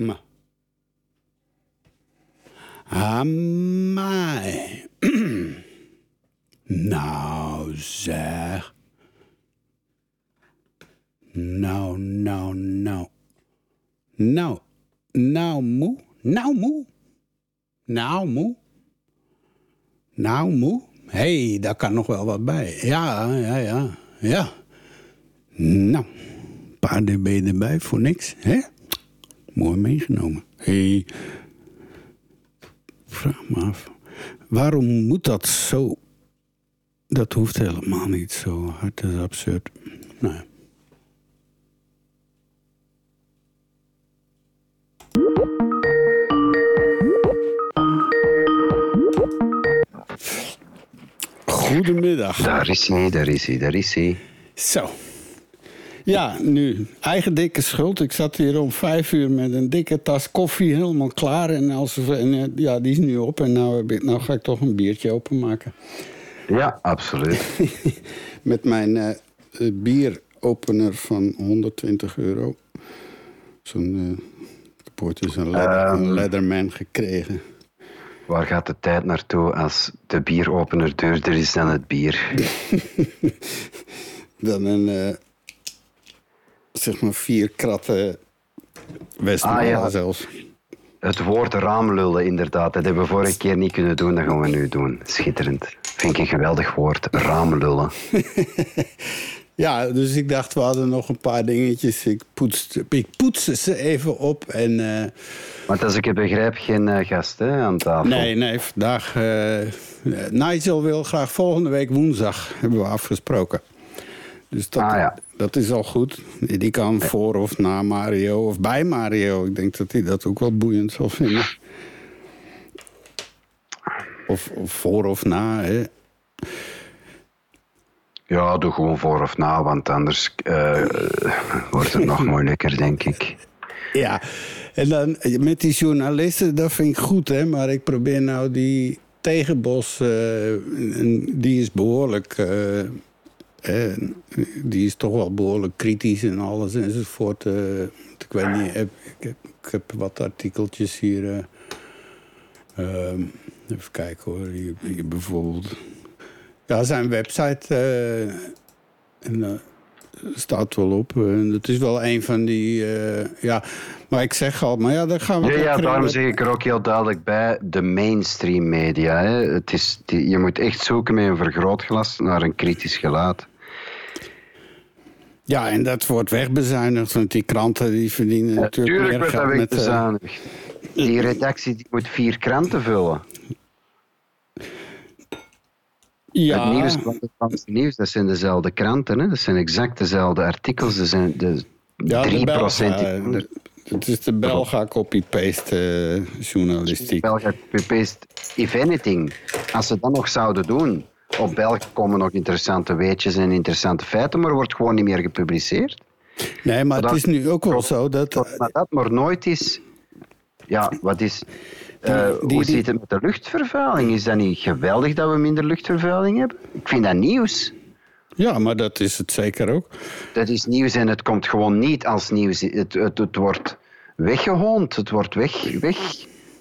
Maar. Amai. nou zeg. Nou, nou, nou. Nou, nou moe. Nou moe. Nou moe. Nou moe. Hé, hey, daar kan nog wel wat bij. Ja, ja, ja. Ja. Nou, een paar dB erbij voor niks. Hè? Mooi meegenomen. Hé. Hey. Vraag me af. Waarom moet dat zo? Dat hoeft helemaal niet zo hard. Dat is absurd. Nou ja. Goedemiddag. Daar is hij, daar is hij, daar is hij. Zo. Ja, nu, eigen dikke schuld. Ik zat hier om vijf uur met een dikke tas koffie helemaal klaar. En, als, en ja, die is nu op. En nou, heb ik, nou ga ik toch een biertje openmaken. Ja, absoluut. met mijn uh, bieropener van 120 euro. Zo'n uh, dus een, leather, um, een Leatherman gekregen. Waar gaat de tijd naartoe als de bieropener duurder is dan het bier? dan een, uh, zeg maar, vier kratten Westmaal ah, ja. zelfs. Het woord raamlullen, inderdaad. Dat hebben we vorige keer niet kunnen doen, dat gaan we nu doen. Schitterend. Vind ik een geweldig woord, raamlullen. Ja, dus ik dacht, we hadden nog een paar dingetjes. Ik poetste, ik poetste ze even op. En, uh... Maar als ik het begrijp, geen uh, gast hè, aan tafel. Nee, nee, vandaag... Uh, Nigel wil graag volgende week woensdag, hebben we afgesproken. Dus dat, ah, ja. dat is al goed. Die kan voor of na Mario of bij Mario. Ik denk dat hij dat ook wel boeiend zal vinden. Of, of voor of na, hè. Ja, doe gewoon voor of na, want anders uh, wordt het nog moeilijker, denk ik. Ja, en dan met die journalisten, dat vind ik goed, hè. Maar ik probeer nou die tegenbos, uh, die is behoorlijk... Uh, die is toch wel behoorlijk kritisch en alles enzovoort. ik weet niet, ik heb, ik heb wat artikeltjes hier. Ehm, even kijken hoor, hier, hier bijvoorbeeld... Ja, zijn website en, uh, staat wel op. En het is wel een van die. Ja, maar ik zeg al, maar ja, daar gaan we. Ja, ja daarom zeg ik er ook heel duidelijk bij: de mainstream media. Hè. Het is, die, je moet echt zoeken met een vergrootglas naar een kritisch gelaat. Ja, en dat wordt wegbezuinigd, want die kranten die verdienen ja, natuurlijk meer wordt dat wegbezuinigd. Die redactie die moet vier kranten vullen. Ja. Het nieuws, het nieuws, dat zijn dezelfde kranten, hè? dat zijn exact dezelfde artikels. Dat zijn de ja, 3%. De het is de Belga copy-paste uh, journalistiek. Belga copy-paste, if anything. Als ze dat nog zouden doen, op België komen nog interessante weetjes en interessante feiten, maar wordt gewoon niet meer gepubliceerd. Nee, maar het is nu ook wel zo dat... Maar dat maar nooit is... Ja, wat is... Uh, hoe zit het met de luchtvervuiling? Is dat niet geweldig dat we minder luchtvervuiling hebben? Ik vind dat nieuws. Ja, maar dat is het zeker ook. Dat is nieuws en het komt gewoon niet als nieuws. Het, het, het wordt weggehoond, het wordt weg, weg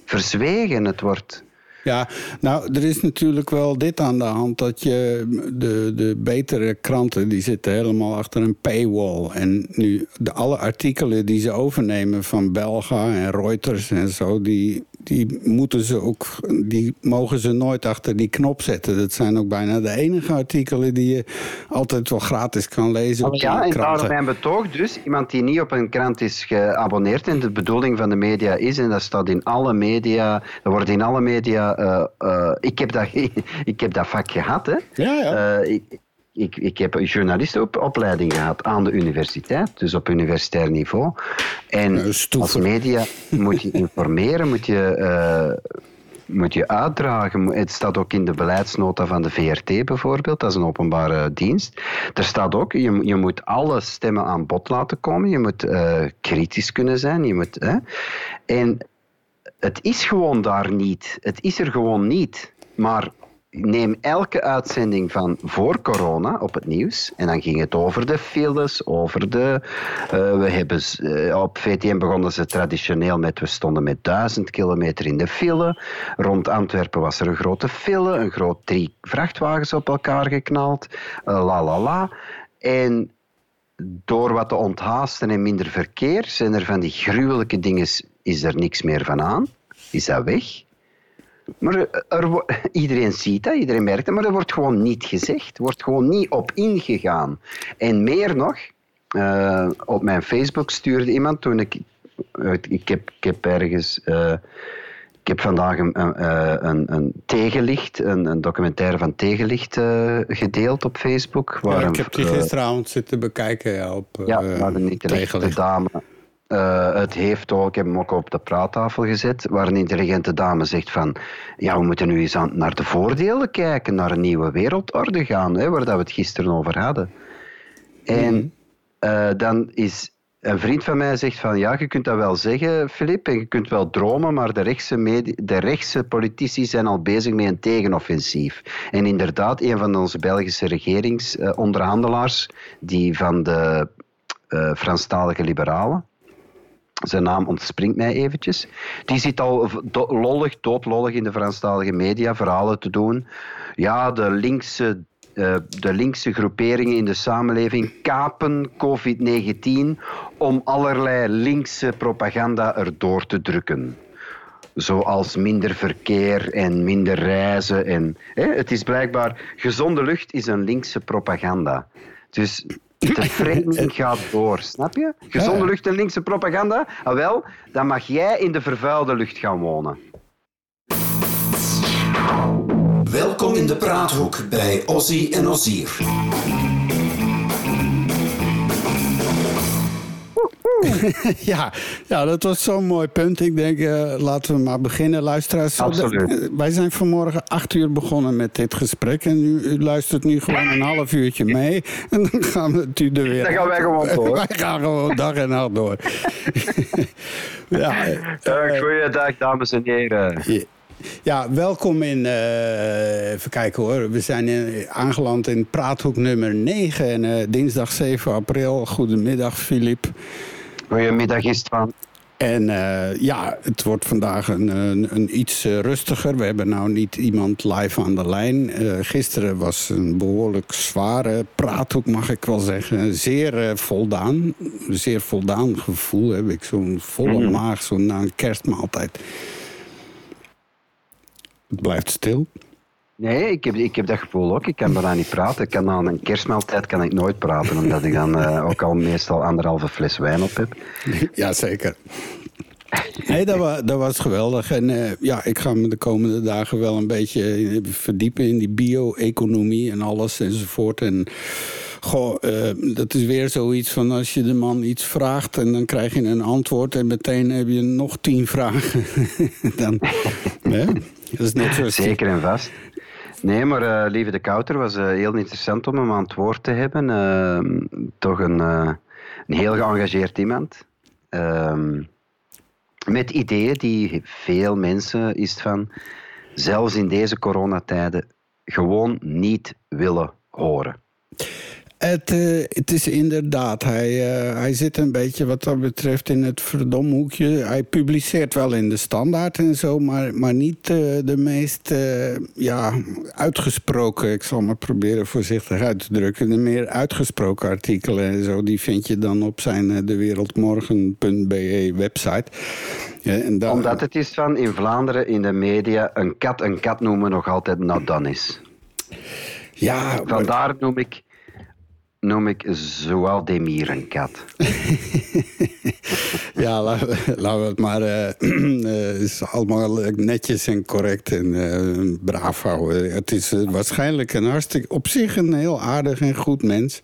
verzwegen, het wordt... Ja, nou, er is natuurlijk wel dit aan de hand. Dat je de, de betere kranten, die zitten helemaal achter een paywall. En nu, de, alle artikelen die ze overnemen van Belga en Reuters en zo... die die, moeten ze ook, die mogen ze nooit achter die knop zetten. Dat zijn ook bijna de enige artikelen die je altijd wel gratis kan lezen. Op ja, en daarom mijn betoog dus, iemand die niet op een krant is geabonneerd en de bedoeling van de media is, en dat staat in alle media, dat wordt in alle media, uh, uh, ik, heb dat, ik heb dat vak gehad, hè. Ja, ja. Uh, ik, ik, ik heb een journalistenopleiding gehad aan de universiteit, dus op universitair niveau. En als media moet je informeren, moet je, uh, moet je uitdragen. Het staat ook in de beleidsnota van de VRT bijvoorbeeld, dat is een openbare dienst. Er staat ook, je, je moet alle stemmen aan bod laten komen, je moet uh, kritisch kunnen zijn. Je moet, hè. En het is gewoon daar niet. Het is er gewoon niet. Maar neem elke uitzending van voor corona op het nieuws. En dan ging het over de files, over de. Uh, we hebben uh, op VTM begonnen ze traditioneel met. We stonden met duizend kilometer in de file. Rond Antwerpen was er een grote file, een groot drie vrachtwagens op elkaar geknald. Uh, la la la. En door wat te onthaasten en minder verkeer zijn er van die gruwelijke dingen. Is er niks meer van aan? Is dat weg? Maar er, iedereen ziet dat, iedereen merkt dat, maar er wordt gewoon niet gezegd. Er wordt gewoon niet op ingegaan. En meer nog, uh, op mijn Facebook stuurde iemand toen ik. Ik heb, ik heb ergens. Uh, ik heb vandaag een, een, een tegenlicht, een, een, documentaire van tegenlicht uh, gedeeld op Facebook. Waar ja, ik heb die gisteravond zitten bekijken ja, op Ja, maar de de dame uh, het heeft ook, ik heb hem ook op de praattafel gezet, waar een intelligente dame zegt van, ja, we moeten nu eens aan, naar de voordelen kijken, naar een nieuwe wereldorde gaan, hè, waar dat we het gisteren over hadden. En uh, dan is een vriend van mij zegt van, ja, je kunt dat wel zeggen, Filip, en je kunt wel dromen, maar de rechtse, de rechtse politici zijn al bezig met een tegenoffensief. En inderdaad, een van onze Belgische regeringsonderhandelaars, die van de uh, Franstalige liberalen, zijn naam ontspringt mij eventjes. Die zit al lollig, doodlollig in de Franstalige media verhalen te doen. Ja, de linkse, uh, de linkse groeperingen in de samenleving kapen COVID-19 om allerlei linkse propaganda erdoor te drukken. Zoals minder verkeer en minder reizen. En, hè, het is blijkbaar, gezonde lucht is een linkse propaganda. Dus de framing gaat door, snap je? Gezonde lucht en linkse propaganda, ah wel, dan mag jij in de vervuilde lucht gaan wonen. Welkom in de praathoek bij Ozzy en Ozier. ja, ja, dat was zo'n mooi punt. Ik denk, uh, laten we maar beginnen. Luisteraars, Absoluut. wij zijn vanmorgen acht uur begonnen met dit gesprek. En u, u luistert nu gewoon een half uurtje mee. En dan gaan we het u er weer... Dan gaan wij gewoon door. wij gaan gewoon dag en nacht door. ja, uh, goeiedag, dames en heren. Ja, welkom in. Uh, even kijken hoor. We zijn in, aangeland in Praathoek nummer 9. En uh, dinsdag 7 april. Goedemiddag, Filip. Goedemiddag, Istvan. En uh, ja, het wordt vandaag een, een, een iets rustiger. We hebben nou niet iemand live aan de lijn. gisteren was een behoorlijk zware praathoek, mag ik wel zeggen. Zeer voldaan. Zeer voldaan gevoel heb ik. Zo'n volle mm. maag, zo na een kerstmaaltijd. Het blijft stil. Nee, ik heb, ik heb dat gevoel ook. Ik kan bijna niet praten. Ik kan aan een kerstmaaltijd kan ik nooit praten, omdat ik dan uh, ook al meestal anderhalve fles wijn op heb. Jazeker. Nee, dat was, dat was geweldig. En uh, ja, ik ga me de komende dagen wel een beetje verdiepen in die bio-economie en alles enzovoort. En Goh, uh, dat is weer zoiets van als je de man iets vraagt en dan krijg je een antwoord en meteen heb je nog tien vragen. dan, ja, dat is net zo. Zeker en vast. Nee, maar uh, Lieve de Kouter was uh, heel interessant om hem aan het woord te hebben. Ehm, toch een, een heel geëngageerd iemand. Ehm, met ideeën die veel mensen is van, zelfs in deze coronatijden, gewoon niet willen horen. Het, uh, het is inderdaad, hij, uh, hij zit een beetje wat dat betreft in het verdomhoekje. Hij publiceert wel in de standaard en zo, maar, maar niet uh, de meest ja, uitgesproken, ik zal maar proberen voorzichtig uit te drukken, de meer uitgesproken artikelen en zo, die vind je dan op zijn dewereldmorgen.be website. en dan... Omdat het is van in Vlaanderen in de media een kat een kat noemen nog altijd not done is. Ja, Vandaar maar... noem ik noem ik zowel Demir een kat. ja, laten we, het maar uh, is allemaal netjes en correct en uh, braaf houden. Het is waarschijnlijk een hartstikke, op zich een heel aardig en goed mens.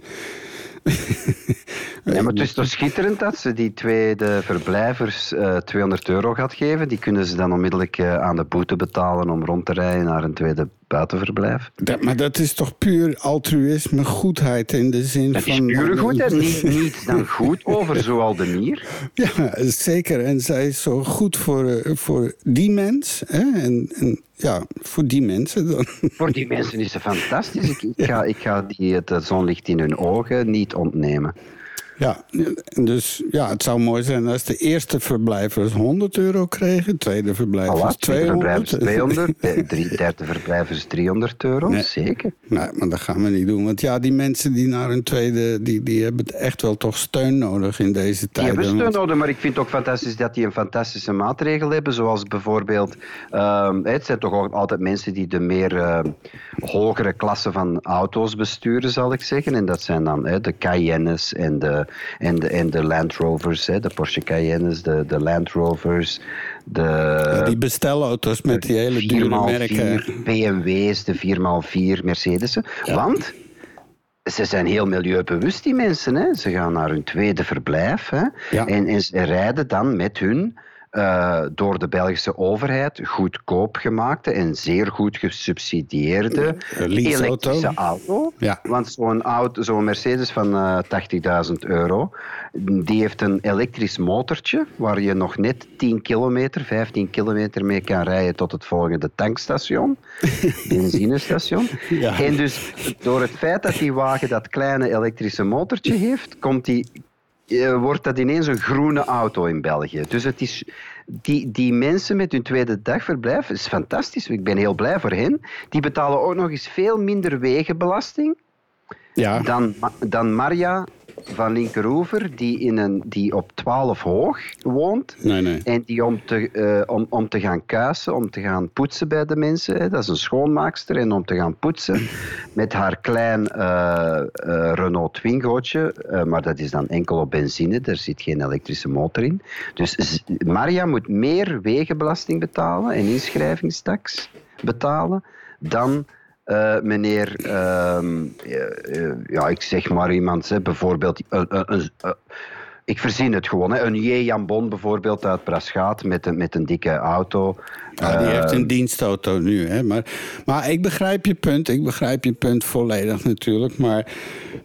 Ja, maar het is toch schitterend dat ze die tweede verblijvers uh, 200 euro gaat geven. Die kunnen ze dan onmiddellijk aan de boete betalen om rond te rijden naar een tweede buitenverblijf. Dat, maar dat is toch puur altruïsme, goedheid in de zin dat van... Is pure goedheid, niet, niet dan goed over zoal de nier. Ja, zeker. En zij is zo goed voor, eh, voor die mens. Hè? En, en ja, voor die mensen dan. Voor die mensen is ze fantastisch. Ik, ik ga, ik ga die het zonlicht in hun ogen niet ontnemen. Ja, dus ja, het zou mooi zijn als de eerste verblijvers 100 euro kregen, tweede verblijvers 200. Tweede 200, de derde verblijvers 300 euro, zeker. Nee, maar dat gaan we niet doen. Want ja, die mensen die naar een tweede, die, die hebben echt wel toch steun nodig in deze tijd. Die hebben steun nodig, maar ik vind het ook fantastisch dat die een fantastische maatregel hebben. Zoals bijvoorbeeld, uh, het zijn toch ook altijd mensen die de meer uh, hogere klasse van auto's besturen, zal ik zeggen. En dat zijn dan de Cayennes en de en de, en de Land Rovers, hè, de Porsche Cayennes, de, de Land Rovers, de... die bestelauto's met die hele dure merken. BMW's, de 4x4 Mercedes'en. Want ze zijn heel milieubewust, die mensen. Hè. Ze gaan naar hun tweede verblijf hè. En, en ze rijden dan met hun uh, door de Belgische overheid goedkoop gemaakte en zeer goed gesubsidieerde elektrische auto. Ja. Want zo'n auto, zo'n Mercedes van uh, eh, 80.000 euro, die heeft een elektrisch motortje waar je nog net 10 kilometer, 15 kilometer mee kan rijden tot het volgende tankstation, benzinestation. Ja. En dus door het feit dat die wagen dat kleine elektrische motortje heeft, komt die wordt dat ineens een groene auto in België. Dus het is, die, die mensen met hun tweede dagverblijf, is fantastisch. Ik ben heel blij voor hen. Die betalen ook nog eens veel minder wegenbelasting ja. dan, dan Maria van Linkeroever, die, in een, die op 12 hoog woont. Nee, nee. En die om te, uh, om, om te gaan kuisen, om te gaan poetsen bij de mensen. Hè, dat is een schoonmaakster. En om te gaan poetsen met haar klein uh, uh, Renault Twingootje. maar dat is dan enkel op benzine, er zit geen elektrische motor in. Dus Maria moet meer wegenbelasting betalen en inschrijvingstaks betalen dan uh, meneer, uh, ja, ik zeg maar iemand, hè, bijvoorbeeld, ik verzin het gewoon, hè, een J. Jambon bijvoorbeeld uit Braschaat met een, met een dikke auto. Ja, die heeft een ehm, dienstauto nu, hè. Maar, maar ik begrijp je punt, ik begrijp je punt volledig natuurlijk, maar...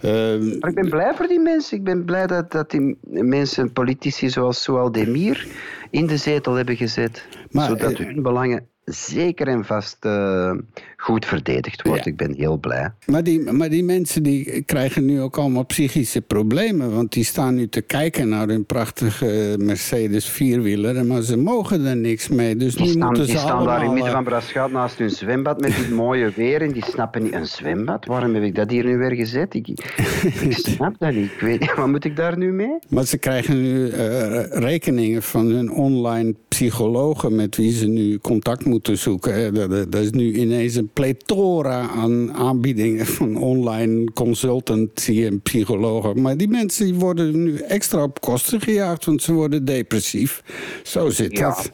Ehm, maar ik ben blij voor die mensen, ik ben blij dat, dat die mensen, politici zoals Soual Demir, in de zetel hebben gezet, maar, zodat eh, hun belangen zeker en vast uh, goed verdedigd wordt. Ik ben heel blij. Maar die, maar die mensen die krijgen nu ook allemaal psychische problemen. Want die staan nu te kijken naar hun prachtige Mercedes vierwieler. Maar ze mogen er niks mee. Dus die nu staan, moeten die ze staan allemaal... daar in midden van Braschat naast hun zwembad met dit mooie weer. En die snappen niet, een zwembad? Waarom heb ik dat hier nu weer gezet? Ik, ik snap dat niet. Ik weet niet, wat moet ik daar nu mee? Maar ze krijgen nu uh, rekeningen van hun online psychologen... met wie ze nu contact moeten zoeken. Dat, is nu ineens een plethora aan aanbiedingen van online consultancy en psychologen. Maar die mensen die worden nu extra op kosten gejaagd, want ze worden depressief. Zo zit ja, dat.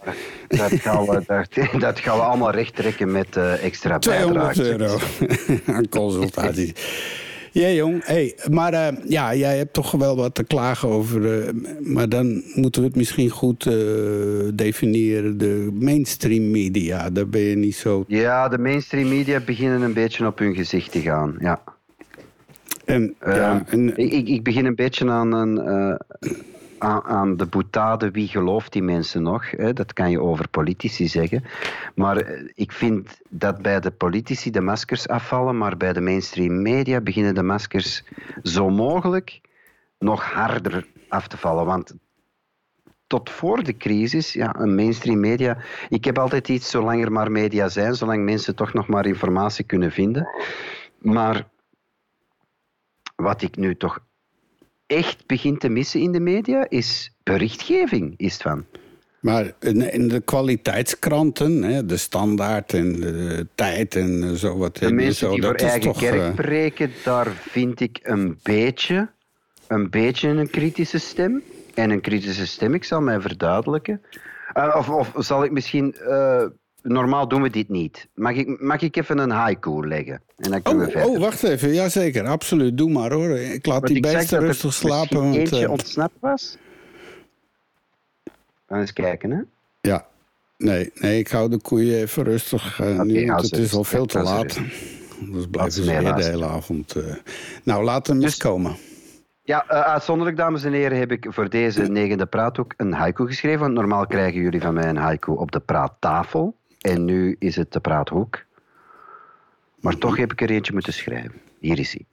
Dat gaan, we, dat, dat gaan we allemaal recht trekken met uh, extra 200 euro aan consultatie. Ja, jong. Hey, maar uh, ja, jij hebt toch wel wat te klagen over. Uh, maar dan moeten we het misschien goed uh, definiëren. De mainstream media, daar ben je niet zo. Ja, de mainstream media beginnen een beetje op hun gezicht te gaan. Ja. En, ja, en... Ik, ik begin een beetje aan een aan, aan, de boetade, wie gelooft die mensen nog? Hè? Dat kan je over politici zeggen. Maar eh, ik vind dat bij de politici de maskers afvallen, maar bij de mainstream media beginnen de maskers zo mogelijk nog harder af te vallen. Want tot voor de crisis, ja, een mainstream media. Ik heb altijd iets, zolang er maar media zijn, zolang mensen toch nog maar informatie kunnen vinden. Maar wat ik nu toch echt begint te missen in de media, is berichtgeving, is van. Maar in de kwaliteitskranten, de standaard en de tijd en zo wat. De mensen zo, die voor eigen toch, kerk uh... preken, daar vind ik een beetje, een beetje een kritische stem. En een kritische stem, ik zal mij verduidelijken. Uh, of, of, zal ik misschien uh, normaal doen we dit niet. Mag ik, mag ik even een haiku leggen? En dan kunnen oh, we verder. oh, wacht even. Jazeker, absoluut. Doe maar hoor. Ik laat die beesten rustig slapen. Want eentje uh... ontsnapt was. Gaan eens kijken, hè? Ja. Nee, nee, ik hou de koeien even rustig. Uh, okay, nu, het is al veel te laat. Dus blijven ze weer de hele avond. Uh... Nou, laat hem dus, eens komen. Ja, uh, uitzonderlijk, dames en heren, heb ik voor deze negende praathoek een haiku geschreven. Want normaal krijgen jullie van mij een haiku op de praattafel. En nu is het de praathoek. Maar toch heb ik er eentje moeten schrijven. Hier is hij.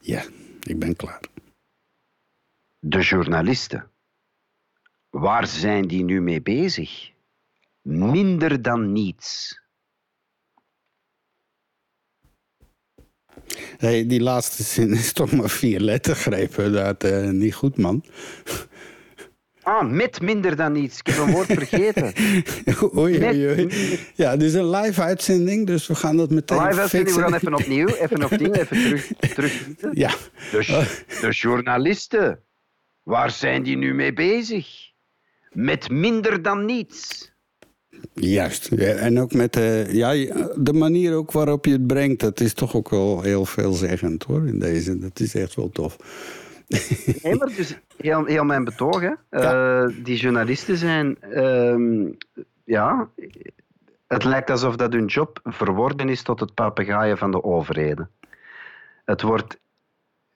Ja, ik ben klaar. De journalisten. Waar zijn die nu mee bezig? Minder dan niets. Hey, die laatste zin is toch maar vier lettergrepen. Dat uh, niet goed, man. Ah, met minder dan iets. Ik heb een woord vergeten. oei, oei, oei. Ja, dit is een live uitzending, dus we gaan dat meteen Live uitzending, we gaan even opnieuw, even opnieuw, even terug. terug. Ja. De, de journalisten, waar zijn die nu mee bezig? Met minder dan niets. Juist. Ja, en ook met de, ja, de manier ook waarop je het brengt, dat is toch ook wel heel veelzeggend hoor, in deze. Dat is echt wel tof. Nee, maar dus heel, heel mijn betoog, hè. Ja. Uh, die journalisten zijn, uh, ja, het lijkt alsof dat hun job verworden is tot het papegaaien van de overheden. Het wordt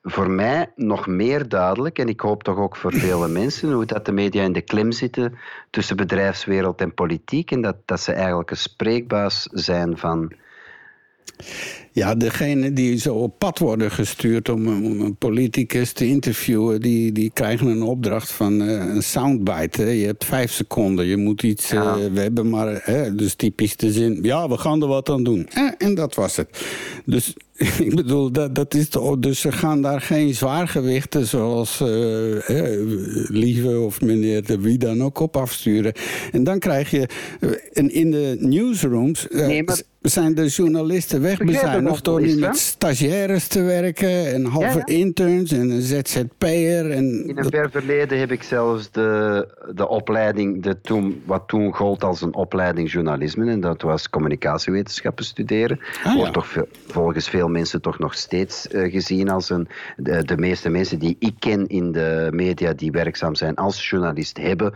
voor mij nog meer duidelijk, en ik hoop toch ook voor vele mensen, hoe dat de media in de klem zitten tussen bedrijfswereld en politiek en dat, dat ze eigenlijk een spreekbuis zijn van ja, degene die zo op pad worden gestuurd om, een politicus te interviewen, die, die krijgen een opdracht van uh, een soundbite. Hè. Je hebt vijf seconden, je moet iets. Uh, we hebben maar, hè, dus typisch de zin, ja, we gaan er wat aan doen. Eh, en dat was het. Dus ik bedoel, dat, dat is toch, dus ze gaan daar geen zwaargewichten zoals uh, Lieve of meneer de wie dan ook op afsturen. En dan krijg je, en in de newsrooms. Nee, maar zijn de journalisten wegbezuinigd door nu met stagiaires te werken en halve interns en een ZZP'er. En In een ver verleden heb ik zelfs de, de opleiding, de toen, wat toen gold als een opleiding journalisme, en dat was communicatiewetenschappen studeren. Ah, Wordt toch volgens veel mensen toch nog steeds uh, gezien als een. De, de meeste mensen die ik ken in de media die werkzaam zijn als journalist hebben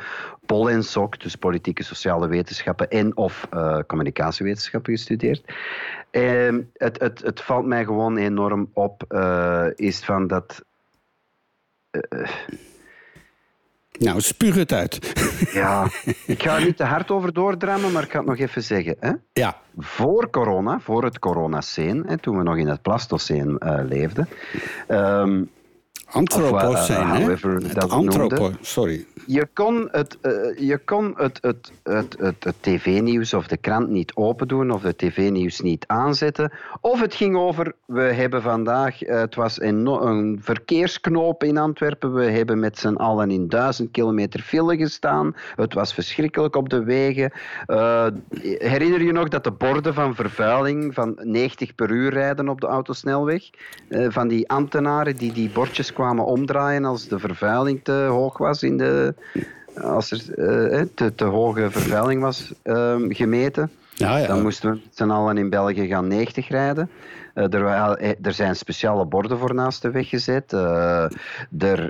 pol en sok, dus politieke sociale wetenschappen en of uh, communicatiewetenschappen gestudeerd. Uh, het, het, het valt mij gewoon enorm op, uh, is van dat... nou, spuug het uit. ja, ik ga er niet te hard over doordrammen, maar ik ga het nog even zeggen. Hè? Ja. Voor corona, voor het coronaceen, toen we nog in het plastoceen leefden... Um, Antropoceen, hè? Antropo, sorry je kon het, uh, je kon het, het, het, het, het tv-nieuws of de krant niet open doen of het tv-nieuws niet aanzetten. Of het ging over, we hebben vandaag, uh, het was een, een verkeersknoop in Antwerpen, we hebben met z'n allen in duizend kilometer file gestaan. Het was verschrikkelijk op de wegen. Uh, herinner je nog dat de borden van vervuiling van 90 per uur rijden op de autosnelweg? van die ambtenaren die die bordjes kwamen omdraaien als de vervuiling te hoog was in de, als er uh, te, te, hoge vervuiling was uh, gemeten, ja, ja. dan moesten we z'n allen in België gaan 90 rijden. Uh, er, eh, er, zijn speciale borden voor naast de weg gezet. Er,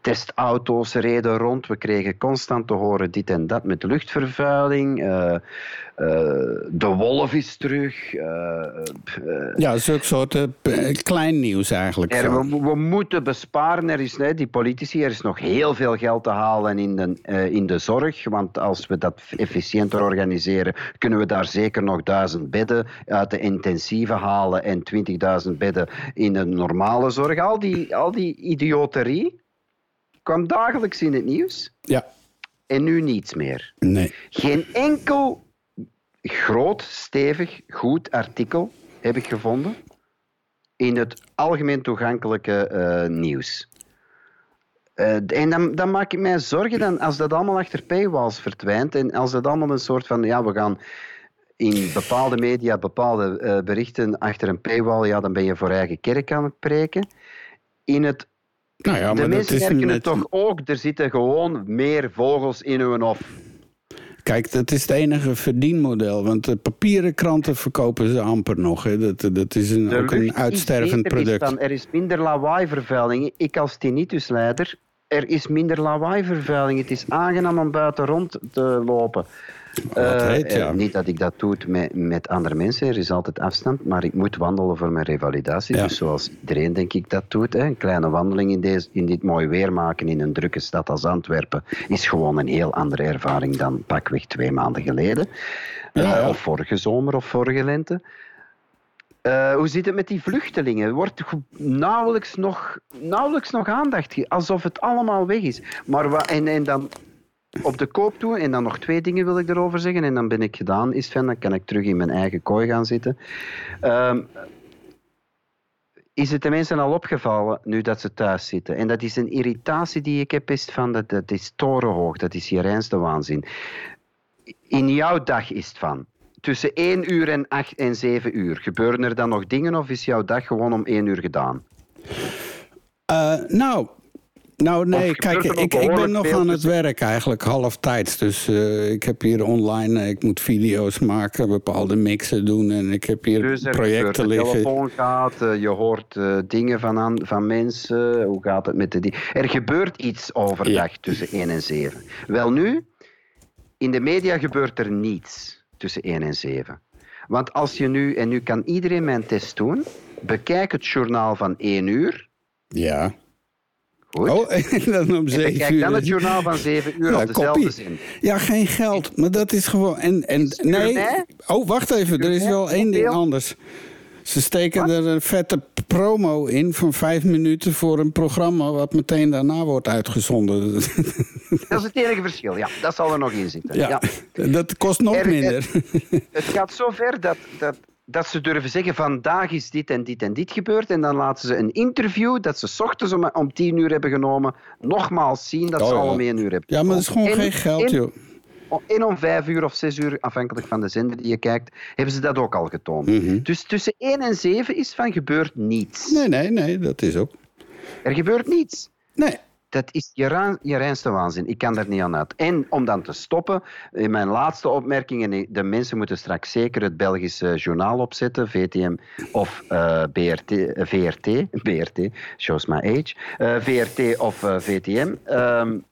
testauto's reden rond. We kregen constant te horen dit en dat met luchtvervuiling. De wolf is terug. ja, zulke soort klein nieuws eigenlijk. Er, we, we, moeten besparen. Er is, nee, die politici, er is nog heel veel geld te halen in de, in de zorg. Want als we dat efficiënter organiseren, kunnen we daar zeker nog duizend bedden uit de intensieve halen en 20.000 bedden in de normale zorg. Al die, al die idioterie kwam dagelijks in het nieuws. Ja. En nu niets meer. Nee. Geen enkel groot, stevig, goed artikel heb ik gevonden in het algemeen toegankelijke uh, nieuws. Uh, en dan, dan, maak ik mij zorgen dan, als dat allemaal achter paywalls verdwijnt en als dat allemaal een soort van, ja, we gaan in bepaalde media bepaalde uh, berichten achter een paywall, ja, dan ben je voor eigen kerk aan het preken. In het nou ja, de mensen merken het toch ook, er zitten gewoon meer vogels in hun hof. Kijk, dat is het enige verdienmodel. Want de papieren kranten verkopen ze amper nog. Hè. Dat, dat is een, ook een uitstervend product. Dan, er is minder lawaaivervuiling. Ik als tinnitusleider, er is minder lawaaivervuiling. Het is aangenaam om buiten rond te lopen. Uh, Niet dat ik dat doe met, met andere mensen, er is altijd afstand, maar ik moet wandelen voor mijn revalidatie. Dus zoals iedereen denk ik dat doet. Hè. Een kleine wandeling in, deze, in dit mooi weer maken in een drukke stad als Antwerpen is gewoon een heel andere ervaring dan pakweg twee maanden geleden. Uh, of vorige zomer of vorige lente. Uh, hoe zit het met die vluchtelingen? Er wordt nauwelijks nog, nauwelijks nog aandacht, alsof het allemaal weg is. Maar en, en dan op de koop toe. En dan nog twee dingen wil ik erover zeggen. En dan ben ik gedaan, is dan kan ik terug in mijn eigen kooi gaan zitten. Um, is het de mensen al opgevallen nu dat ze thuis zitten? En dat is een irritatie die ik heb, is van, dat, dat is torenhoog, dat is je reinste waanzin. In jouw dag is het van, tussen 1 uur en 8 en 7 uur, gebeuren er dan nog dingen of is jouw dag gewoon om 1 uur gedaan? Uh, nou, nou, nee, kijk, ik, ik ben nog aan het werk eigenlijk, halftijds. Dus uh, ik heb hier online, uh, ik moet video's maken, bepaalde mixen doen en ik heb hier dus projecten liggen. De telefoon gaat, uh, je hoort dingen van, aan, van mensen, hoe gaat het met de dingen? Er gebeurt iets overdag tussen 1 en 7. Wel nu, in de media gebeurt er niets tussen 1 en 7. Want als je nu, en nu kan iedereen mijn test doen, bekijk het journaal van 1 uur. Ja. Goed. Oh, en dan om zeven kijk uur. dan het journaal van 7 uur ja, op dezelfde zin. Ja, geen geld. Maar dat is gewoon... En, en, nee. Oh, wacht even. Er is wel één ding anders. Ze steken er een vette promo in van vijf minuten voor een programma wat meteen daarna wordt uitgezonden. Dat is het enige verschil, ja. Dat zal er nog in zitten. Ja, dat kost nog minder. Het gaat zo ver dat, dat dat ze durven zeggen vandaag is dit en dit en dit gebeurd. En dan laten ze een interview dat ze s ochtends om, om tien uur hebben genomen, nogmaals zien dat ze al om één uur hebben. Ja, maar dat is gewoon geen geld, joh. En om vijf uur of zes uur, afhankelijk van de zender die je kijkt, hebben ze dat ook al getoond. Mhm. Dus tussen één en zeven is van gebeurt niets. Nee, nee, nee, dat is ook. Er gebeurt niets. Nee dat is je, je reinste waanzin. Ik kan er niet aan uit. En om dan te stoppen, in mijn laatste opmerkingen, de mensen moeten straks zeker het Belgische journaal opzetten, VTM of uh, BRT, uh, VRT, BRT, shows my age, eh, VRT of VTM. Um,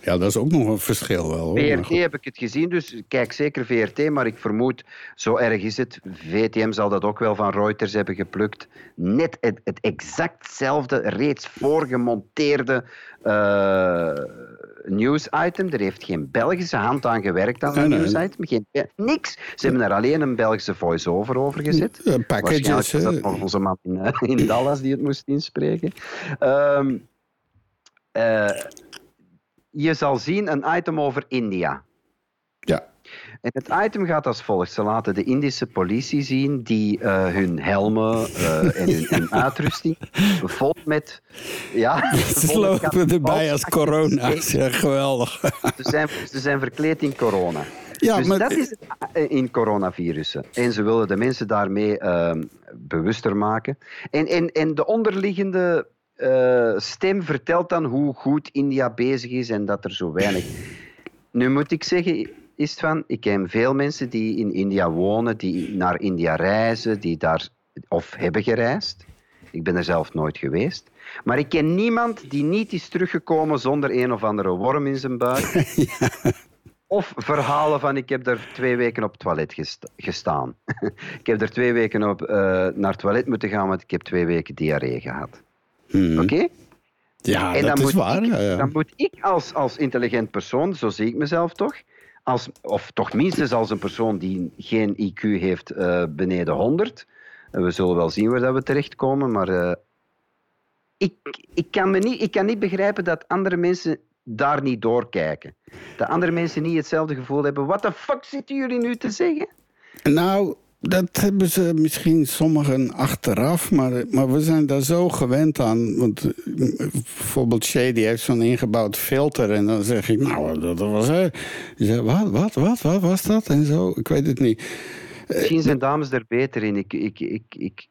ja, dat is ook nog een verschil wel. Hoor. VRT heb ik het gezien, dus kijk zeker VRT, maar ik vermoed, zo erg is het. VTM zal dat ook wel van Reuters hebben geplukt. Net het, het exactzelfde, reeds voorgemonteerde uh, nieuwsitem. Er heeft geen Belgische hand aan gewerkt aan een nee, nieuwsitem. Geen, niks. Ze hebben er alleen een Belgische voice-over over gezet. Uh, packages. Was dat nog onze man in, uh, in, Dallas die het moest inspreken. Um, je zal zien een item over India. Ja. En het item gaat als volgt. Ze laten de Indische politie zien die uh, hun helmen uh, en hun, uitrusting vol met... Ja, ze lopen erbij als corona. Geweldig. Ze zijn, ze zijn verkleed in corona. Ja, dus maar... dat is het eh, in coronavirussen. En ze willen de mensen daarmee uh, bewuster maken. En, en, en de onderliggende uh, stem vertelt dan hoe goed India bezig is en dat er zo weinig. Nu moet ik zeggen, is van, ik ken veel mensen die in India wonen, die naar India reizen, die daar of hebben gereisd. Ik ben er zelf nooit geweest. Maar ik ken niemand die niet is teruggekomen zonder een of andere worm in zijn buik. ja. Of verhalen van ik heb er twee weken op het toilet gestaan. ik heb er twee weken op, uh, naar het toilet moeten gaan, want ik heb twee weken diarree gehad. Hmm. Oké? Ja, en dat is waar. ja, Dan moet ik als, als intelligent persoon, zo zie ik mezelf toch, als, of toch minstens als een persoon die geen IQ heeft uh, beneden 100. we zullen wel zien waar dat we terechtkomen, maar uh, ik, ik, kan me niet, ik kan niet begrijpen dat andere mensen daar niet doorkijken. Dat andere mensen niet hetzelfde gevoel hebben. Wat de fuck zitten jullie nu te zeggen? Nou, dat hebben ze misschien sommigen achteraf, maar, maar we zijn daar zo gewend aan. Want eh, bijvoorbeeld Shady heeft zo'n ingebouwd filter en dan zeg ik, nou, dat was hij. Je zegt, wat, wat, wat, wat was dat? En zo, ik weet het niet. Misschien zijn dames er beter in. Ik, ik, ik, ik,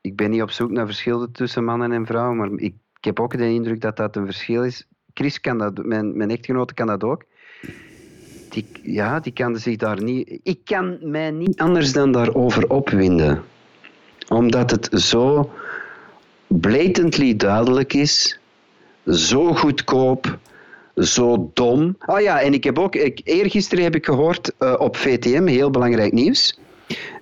ik ben niet op zoek naar verschillen tussen mannen en vrouwen, maar ik, ik heb ook de indruk dat dat een verschil is. Chris kan dat, mijn, mijn echtgenote kan dat ook. Die, ja, die kan zich daar niet... Ik kan mij niet anders dan daarover opwinden. Omdat het zo blatantly duidelijk is, zo goedkoop, zo dom. Oh ja, en ik heb ook... Ik, eergisteren heb ik gehoord uh, op VTM, heel belangrijk nieuws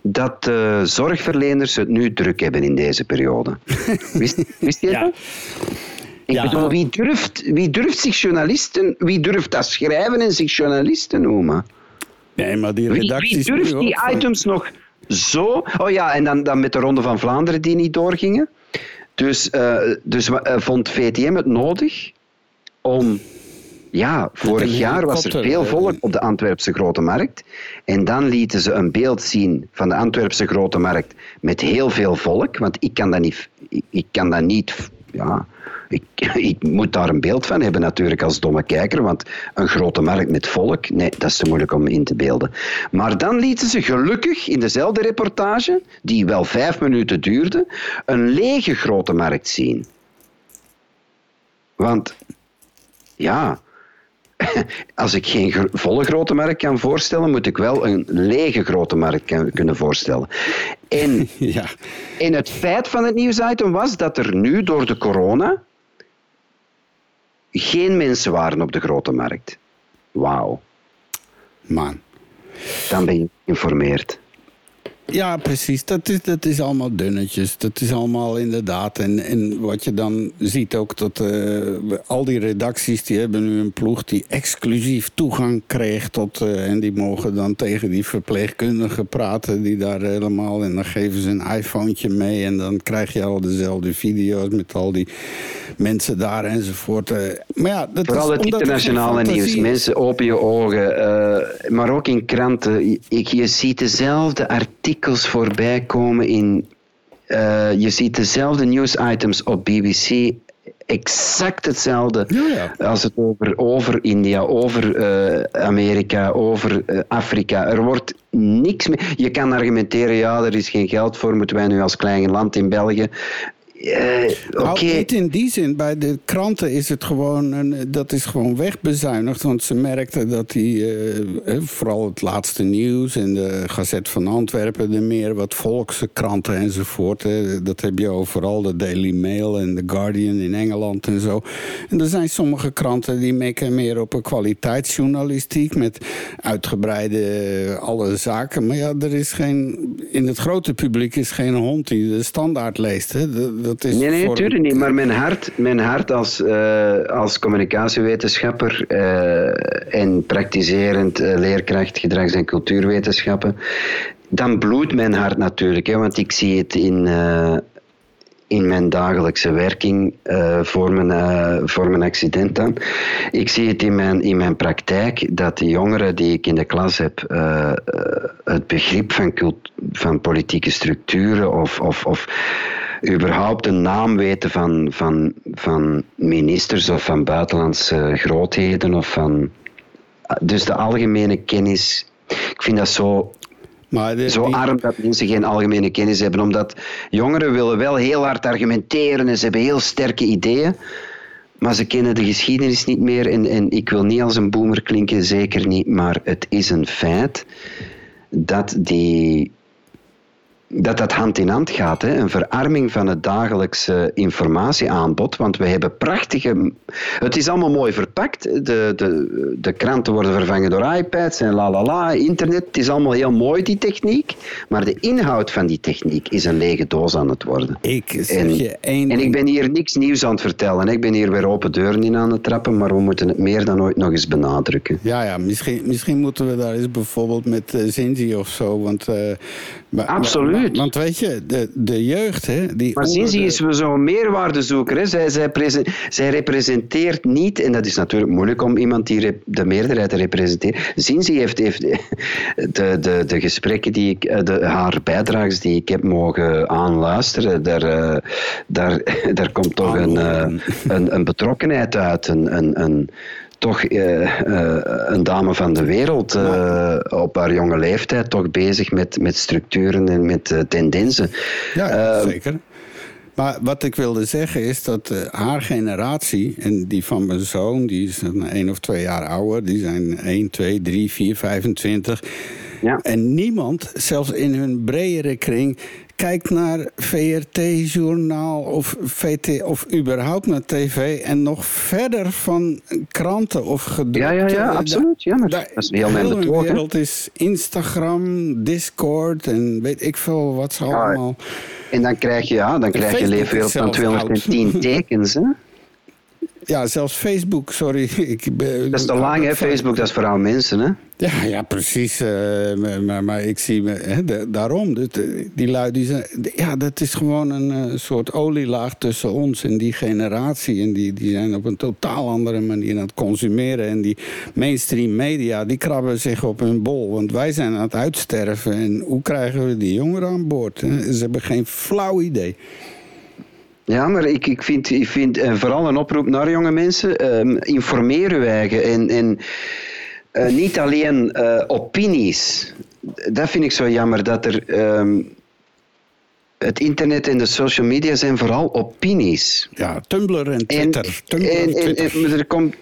dat uh, zorgverleners het nu druk hebben in deze periode. Wist, wist je ja. Ik ja. bedoel, wie durft, wie durft zich journalisten, wie durft dat schrijven en zich journalisten noemen? Nee, maar die redacties... Wie, wie durft die items nog zo... Oh ja, en dan, dan met de Ronde van Vlaanderen die niet doorgingen. Dus, uh, dus uh, vond VTM het nodig om ja, vorig jaar was er veel volk op de Antwerpse Grote Markt. En dan lieten ze een beeld zien van de Antwerpse Grote Markt met heel veel volk. Want ik kan dat niet, ik kan dat niet ja, ik, ik, moet daar een beeld van hebben natuurlijk als domme kijker, want een grote markt met volk, nee, dat is te moeilijk om in te beelden. Maar dan lieten ze gelukkig in dezelfde reportage, die wel vijf minuten duurde, een lege grote markt zien. Want, ja, als ik geen volle grote markt kan voorstellen, moet ik wel een lege grote markt kunnen voorstellen. En, ja. en het feit van het nieuwsitem was dat er nu door de corona geen mensen waren op de grote markt. Wauw. Man. Dan ben je geïnformeerd. Ja, precies. Dat is, dat is allemaal dunnetjes. Dat is allemaal inderdaad. En, en wat je dan ziet ook, dat uh, al die redacties die hebben nu een ploeg die exclusief toegang kreeg tot. Uh, en die mogen dan tegen die verpleegkundigen praten, die daar helemaal. En dan geven ze een iPhone mee. En dan krijg je al dezelfde video's met al die mensen daar enzovoort. Uh, maar ja, dat Vooral is, het internationale nieuws. Mensen open je ogen. maar ook in kranten. Je, je ziet dezelfde artikelen voorbij komen in. Uh, je ziet dezelfde nieuwsitems op BBC. Exact hetzelfde ja, als het over, over India, over uh, Amerika, over uh, Afrika. Er wordt niks meer. Je kan argumenteren, ja, er is geen geld voor, moeten wij nu als klein land in België uh, nou, niet in die zin. Bij de kranten is het gewoon, een, dat is gewoon wegbezuinigd. Want ze merkten dat die, uh, vooral het laatste nieuws en de Gazet van Antwerpen, de meer wat volkse kranten enzovoort. Hè, dat heb je overal, de Daily Mail en The Guardian in Engeland en zo. En er zijn sommige kranten die mekken meer op een kwaliteitsjournalistiek met uitgebreide alle zaken. Maar ja, er is geen, in het grote publiek is geen hond die de standaard leest. Hè nee, nee, natuurlijk niet. Maar mijn hart, mijn hart als, uh, als communicatiewetenschapper uh, en praktiserend uh, leerkracht gedrags- en cultuurwetenschappen, dan bloedt mijn hart natuurlijk. Hè, want ik zie het in, in mijn dagelijkse werking voor, mijn, voor mijn accident dan. Ik zie het in mijn, in mijn praktijk dat de jongeren die ik in de klas heb het begrip van, cult, van politieke structuren of, of, of überhaupt een naam weten van, van, van ministers of van buitenlandse grootheden of van. Dus de algemene kennis. Ik vind dat zo maar Zo arm dat mensen geen algemene kennis hebben. Omdat jongeren willen wel heel hard argumenteren en ze hebben heel sterke ideeën. Maar ze kennen de geschiedenis niet meer. En, en ik wil niet als een boomer klinken, zeker niet. Maar het is een feit dat die dat dat hand in hand gaat. Hè? Een verarming van het dagelijkse informatieaanbod. Want we hebben prachtige. Het is allemaal mooi verpakt. De, de, de kranten worden vervangen door iPads en la la la. Internet. Het is allemaal heel mooi, die techniek. Maar de inhoud van die techniek is een lege doos aan het worden. Ik zeg je één... En ik ben hier niks nieuws aan het vertellen. Ik ben hier weer open deuren in aan het trappen. Maar we moeten het meer dan ooit nog eens benadrukken. Ja, ja misschien, misschien moeten we daar eens bijvoorbeeld met uh, Zinzi of zo. Want. Uh, maar, Absoluut. want weet je, de, de jeugd... Hè, die maar Zinzi de... is zo'n meerwaardezoeker. Hè. Zij, zij, zij, representeert niet... En dat is natuurlijk moeilijk om iemand die de meerderheid te representeren. Zinzi heeft, heeft de, de, de gesprekken die ik... Eh, de, haar bijdrages die ik heb mogen aanluisteren... Daar, eh, daar, daar komt toch een, eh, een, een betrokkenheid uit. Een, een, een, toch uh, uh, een dame van de wereld uh, op haar jonge leeftijd toch bezig met, met structuren en met tendensen. Ja, zeker. Maar wat ik wilde zeggen is dat uh, haar generatie... en die van mijn zoon, die is een één of twee jaar ouder... die zijn 1, 2, 3, 4, 25... Ja. En niemand, zelfs in hun bredere kring, kijkt naar VRT-journaal of VT of überhaupt naar tv en nog verder van kranten of gedrukte. Ja, ja, ja, absoluut. Ja, maar dat is heel De hele wereld is Instagram, Discord en weet ik veel wat ze allemaal. En dan krijg je, ja, dan krijg je leefwereld van 210 tekens, hè? Ja, zelfs Facebook, sorry. Ik, ben, dat is te lang, hè? Facebook, dat is vooral mensen, hè? Ja, ja precies. Uh, maar, maar ik zie me, hè, daarom. die lui, die zijn, ja, dat is gewoon een uh, soort olielaag tussen ons en die generatie. En die, die zijn op een totaal andere manier aan het consumeren. En die mainstream media, die krabben zich op hun bol. Want wij zijn aan het uitsterven. En hoe krijgen we die jongeren aan boord? Hè? Ze hebben geen flauw idee. Ja, maar ik, ik vind, ik vind uh, vooral een oproep naar jonge mensen. Um, informeer uw. En, en uh, niet alleen uh, opinies. Dat vind ik zo jammer, dat er... Um, het internet en de social media zijn vooral opinies. Ja, Tumblr en Twitter. En, Tumblr en, en, en er komt,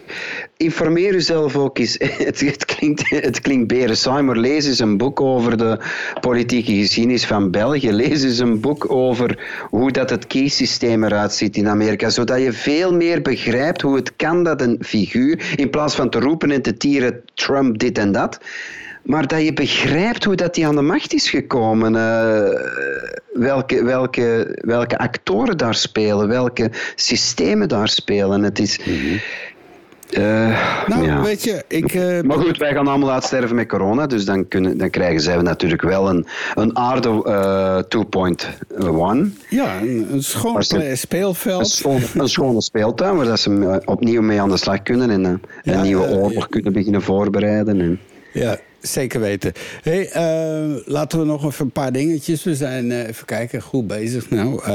informeer jezelf ook eens. Het, het, klinkt, het klinkt maar lees eens een boek over de politieke geschiedenis van België. Lees eens een boek over hoe dat het kiessysteem eruit ziet in Amerika. Zodat je veel meer begrijpt hoe het kan dat een figuur, in plaats van te roepen en te tieren Trump dit en dat, maar dat je begrijpt hoe dat die aan de macht is gekomen. Uh, welke, welke, welke actoren daar spelen, welke systemen daar spelen. Het is. Uh, nou, ja. weet je, ik... Uh, maar goed, wij gaan allemaal uitsterven met corona, dus dan, kunnen, dan krijgen zij natuurlijk wel een, een aarde uh, 2.1. Ja, een, een schoon speelveld. Een, schoon, een schone speeltuin, waar dat ze opnieuw mee aan de slag kunnen en een, ja, een nieuwe oorlog kunnen beginnen voorbereiden. En, ja, Zeker weten. Hey, uh, laten we nog even een paar dingetjes. We zijn, uh, even kijken, goed bezig nou. Uh,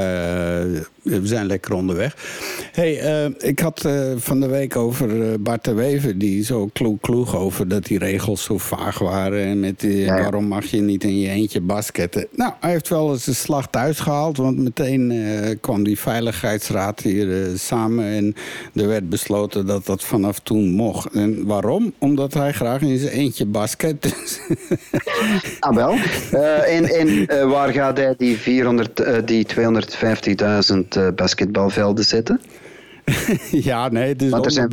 we zijn lekker onderweg. Hey, ik had van de week over Bart de Wever... die zo kloeg, kloeg over dat die regels zo vaag waren... en met waarom mag je niet in je eentje basketten. Nou, hij heeft wel eens een slag thuis gehaald... want meteen kwam die veiligheidsraad hier samen... en er werd besloten dat dat vanaf toen mocht. En waarom? Omdat hij graag in zijn eentje basket ah, wel. Uh, en en uh, waar gaat hij die, 400, uh, die 250.000 basketbalvelden zetten? ja, nee, het is Want er zijn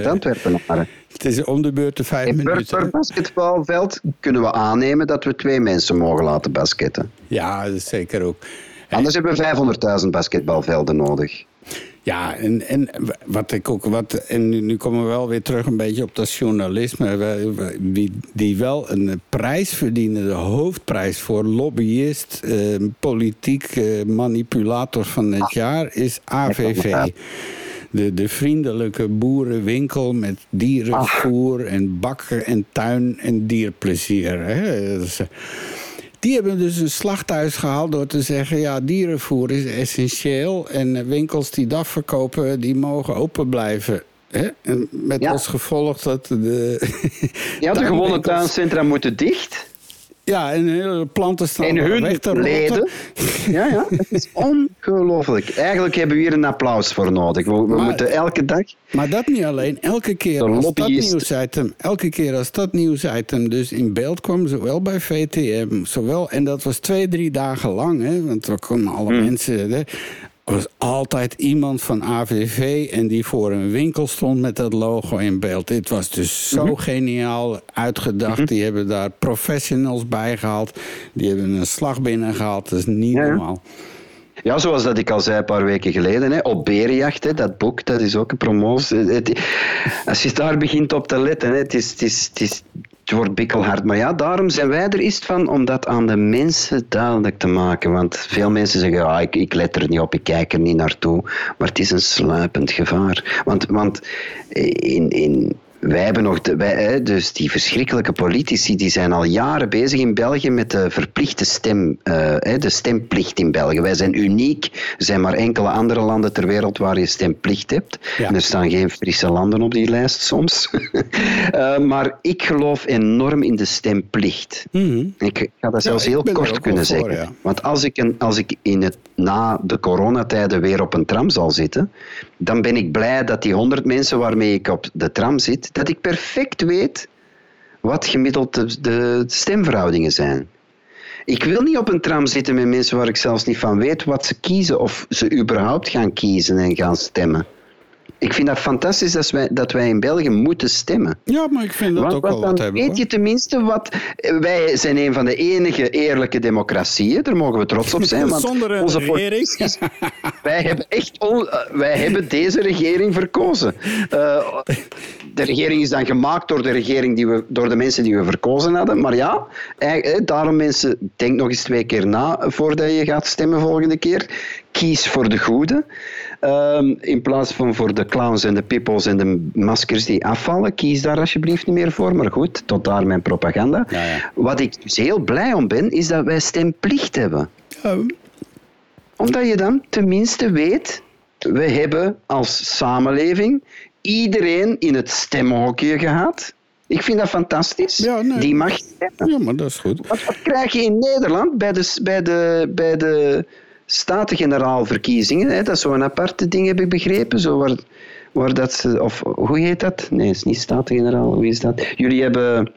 500.000 Antwerpenaren. Het is om de beurt de vijf minuten. Per basketbalveld kunnen we aannemen dat we twee mensen mogen laten basketten. Ja, dat is zeker ook. Anders hebben we 500.000 basketbalvelden nodig. Ja, en, en wat ik ook. Wat, en nu, komen we wel weer terug een beetje op dat journalisme. Die, die wel een prijs verdienen, de hoofdprijs voor lobbyist, eh, politiek eh, manipulator van het jaar, is AVV. De, de vriendelijke boerenwinkel met dierenvoer en bakken en tuin en dierplezier. Hè? Die hebben dus een slag thuis gehaald door te zeggen... ja, dierenvoer is essentieel en winkels die dat verkopen... die mogen open blijven. Hè? En met als gevolg dat de... ja, de gewone tuincentra moeten dicht... Ja, en hele planten staan en hun weg te leden. Ja, ja, het is ongelooflijk. Eigenlijk hebben we hier een applaus voor nodig. We, moeten elke dag... Maar dat niet alleen. Elke keer, als dat nieuwsitem, elke keer als dat nieuwsitem dus in beeld kwam, zowel bij VTM, zowel... En dat was twee, drie dagen lang, hè, want we konden alle hmm. mensen... Hè, er was altijd iemand van AVV en die voor een winkel stond met dat logo in beeld. Dit was dus zo mhm. geniaal uitgedacht. Mhm. Die hebben daar professionals bij gehaald. Die hebben een slag binnengehaald. Dat is niet normaal. Ja, zoals dat ik al zei een paar weken geleden, hè, op berenjacht, hè, dat boek, dat is ook een promotie. als je daar begint op te letten, hè, het, is, het, is, het, is, het wordt bikkelhard. Maar ja, daarom zijn wij er is van om dat aan de mensen duidelijk te maken. Want veel mensen zeggen, ah, ik, ik let er niet op, ik kijk er niet naartoe. Maar het is een sluipend gevaar. Want, want in, in wij hebben nog de, wij, dus die verschrikkelijke politici die zijn al jaren bezig in België met de verplichte stem, uh, de stemplicht in België. Wij zijn uniek. Er zijn maar enkele andere landen ter wereld waar je stemplicht hebt. En er staan geen Frisse landen op die lijst soms. uh, maar ik geloof enorm in de stemplicht. Mm Ik ga dat zelfs heel kort kunnen zeggen. Want als ik, een, als ik in het, na de coronatijden weer op een tram zal zitten, dan ben ik blij dat die honderd mensen waarmee ik op de tram zit, dat ik perfect weet wat gemiddeld de, de stemverhoudingen zijn. Ik wil niet op een tram zitten met mensen waar ik zelfs niet van weet wat ze kiezen of ze überhaupt gaan kiezen en gaan stemmen. Ik vind dat fantastisch dat wij, dat wij in België moeten stemmen. Ja, maar ik vind dat Want, ook wel wat hebben. weet je tenminste wat... Wij zijn een van de enige eerlijke democratieën. Daar mogen we trots op zijn. Want Zonder een onze regering. wij hebben echt on, wij hebben deze regering verkozen. Uh, de regering is dan gemaakt door de regering die we, door de mensen die we verkozen hadden. Maar ja, daarom mensen, denk nog eens twee keer na voordat je gaat stemmen volgende keer. Kies voor de goede. Um, in plaats van voor de clowns en de pippels en de maskers die afvallen, kies daar alsjeblieft niet meer voor. Maar goed, tot daar mijn propaganda. Ja, ja. Wat ik dus heel blij om ben, is dat wij stemplicht hebben. Ja. Omdat je dan tenminste weet, we hebben als samenleving iedereen in het stemhokje gehad. Ik vind dat fantastisch. Ja, nee. Die mag stemmen. Ja, maar dat is goed. Wat, wat krijg je in Nederland bij de, bij de, bij de Staten-Generaalverkiezingen? Hè? Dat is zo'n aparte ding, heb ik begrepen. Zo waar, waar dat, ze- of hoe heet dat? Nee, het is niet Staten-Generaal. Hoe is dat? Jullie hebben...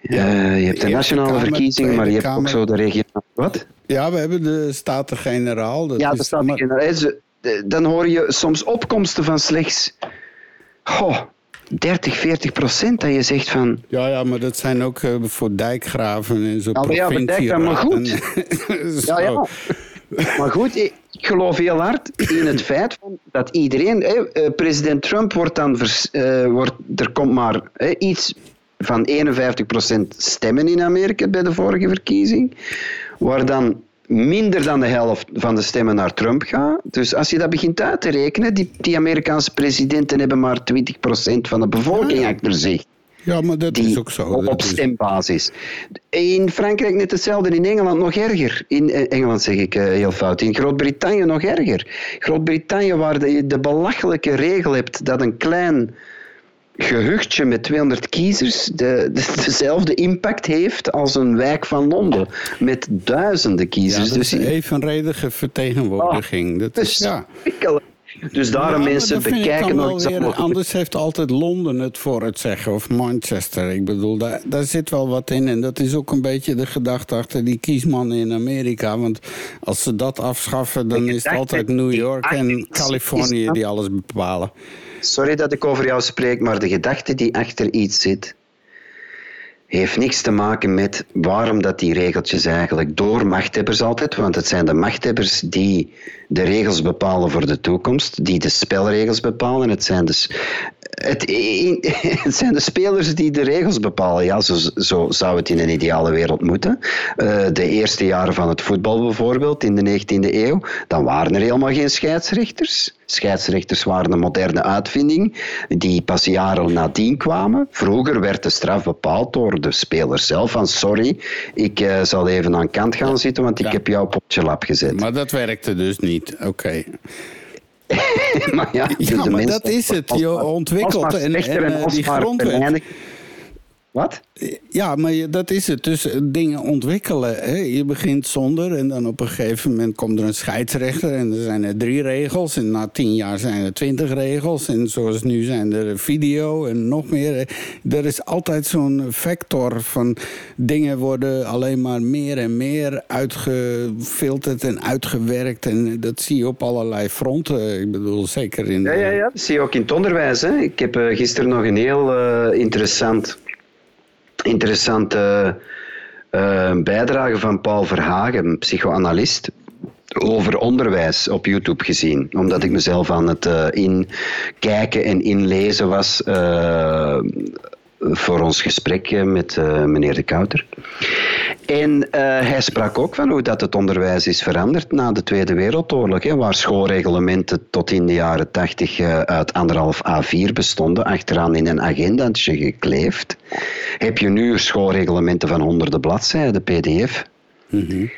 eh, je hebt de nationale Kamer, verkiezingen, maar je hebt ook zo de regionale... Wat? Ja, we hebben de Staten-Generaal. Ja, de de- Dan hoor je soms opkomsten van slechts goh, 30, 40 procent. Dat je zegt van. Ja, ja, maar dat zijn ook eh, voor dijkgraven en zo. Maar ja, dijkgraven, maar goed. Ja, ja. Maar goed, ik geloof heel hard in het feit van dat iedereen. eh, president Trump wordt dan. vers- eh, wordt, er komt maar iets van 51 procent stemmen in Amerika bij de vorige verkiezing. Waar dan minder dan de helft van de stemmen naar Trump gaat. Dus als je dat begint uit te rekenen, die, die Amerikaanse presidenten hebben maar 20 procent van de bevolking Ja, ja. achter zich Ja, maar dat is ook zo. op stembasis. In Frankrijk net hetzelfde, in Engeland nog erger. In eh, Engeland zeg ik eh, heel fout. In Groot-Brittannië nog erger. Groot-Brittannië, waar je de belachelijke regel hebt dat een klein gehuchtje met 200 kiezers de, de- dezelfde impact heeft als een wijk van Londen met duizenden Ja, kiezers. dat is dus een evenredige vertegenwoordiging. dat het is, is ja. Dus daarom Ja, mensen dat bekijken eens weer- Anders heeft altijd Londen het voor het zeggen, of Manchester. Ik bedoel, daar, daar zit wel wat in. En dat is ook een beetje de gedachte achter die kiesmannen in Amerika. Want als ze dat afschaffen, dan is het altijd New York en is- Californië is- die alles bepalen. Sorry dat ik over jou spreek, maar de gedachte die achter iets zit, heeft niks te maken met waarom dat die regeltjes eigenlijk door machthebbers altijd, want het zijn de machthebbers die de regels bepalen voor de toekomst, die de spelregels bepalen. Het zijn de, s- het, het zijn de spelers die de regels bepalen. Ja, zo, zo zou het in een ideale wereld moeten. Eh, de eerste jaren van het voetbal bijvoorbeeld, in de 19e eeuw, dan waren er helemaal geen scheidsrechters. Scheidsrechters waren een moderne uitvinding die pas jaren nadien kwamen. Vroeger werd de straf bepaald door de speler zelf. Van sorry, ik eh, zal even aan kant gaan zitten, want ik Ja. heb jou op je lap gezet. Maar dat werkte dus niet. Oké. maar ja, Ja, de maar dat is het. Je ontwikkelt en- en, eh, die alsmaar grondwet. Wat? Ja, maar je- dat is het. Dus eh, dingen ontwikkelen. Hè. Je begint zonder en dan op een gegeven moment komt er een scheidsrechter. En er zijn er drie regels. En na tien jaar zijn er twintig regels. En zoals nu zijn er video en nog meer. Er is altijd zo'n vector van dingen worden alleen maar meer en meer uitgefilterd en uitgewerkt. En dat zie je op allerlei fronten. Ik bedoel, zeker in... Ja, ja, ja, dat zie je ook in het onderwijs. Hè. Ik heb eh, gisteren nog een heel eh, interessant, interessante eh, bijdrage van Paul Verhagen, psychoanalist, over onderwijs op YouTube gezien. Omdat ik mezelf aan het eh, inkijken en inlezen was voor ons gesprek eh, met eh, meneer De Kouter. En uh, hij sprak ook van hoe dat het onderwijs is veranderd na de Tweede Wereldoorlog, hè, waar schoolreglementen tot in de jaren tachtig uit anderhalf A4 bestonden, achteraan in een agendaatje gekleefd. Heb je nu schoolreglementen van honderden bladzijden, pdf. Mm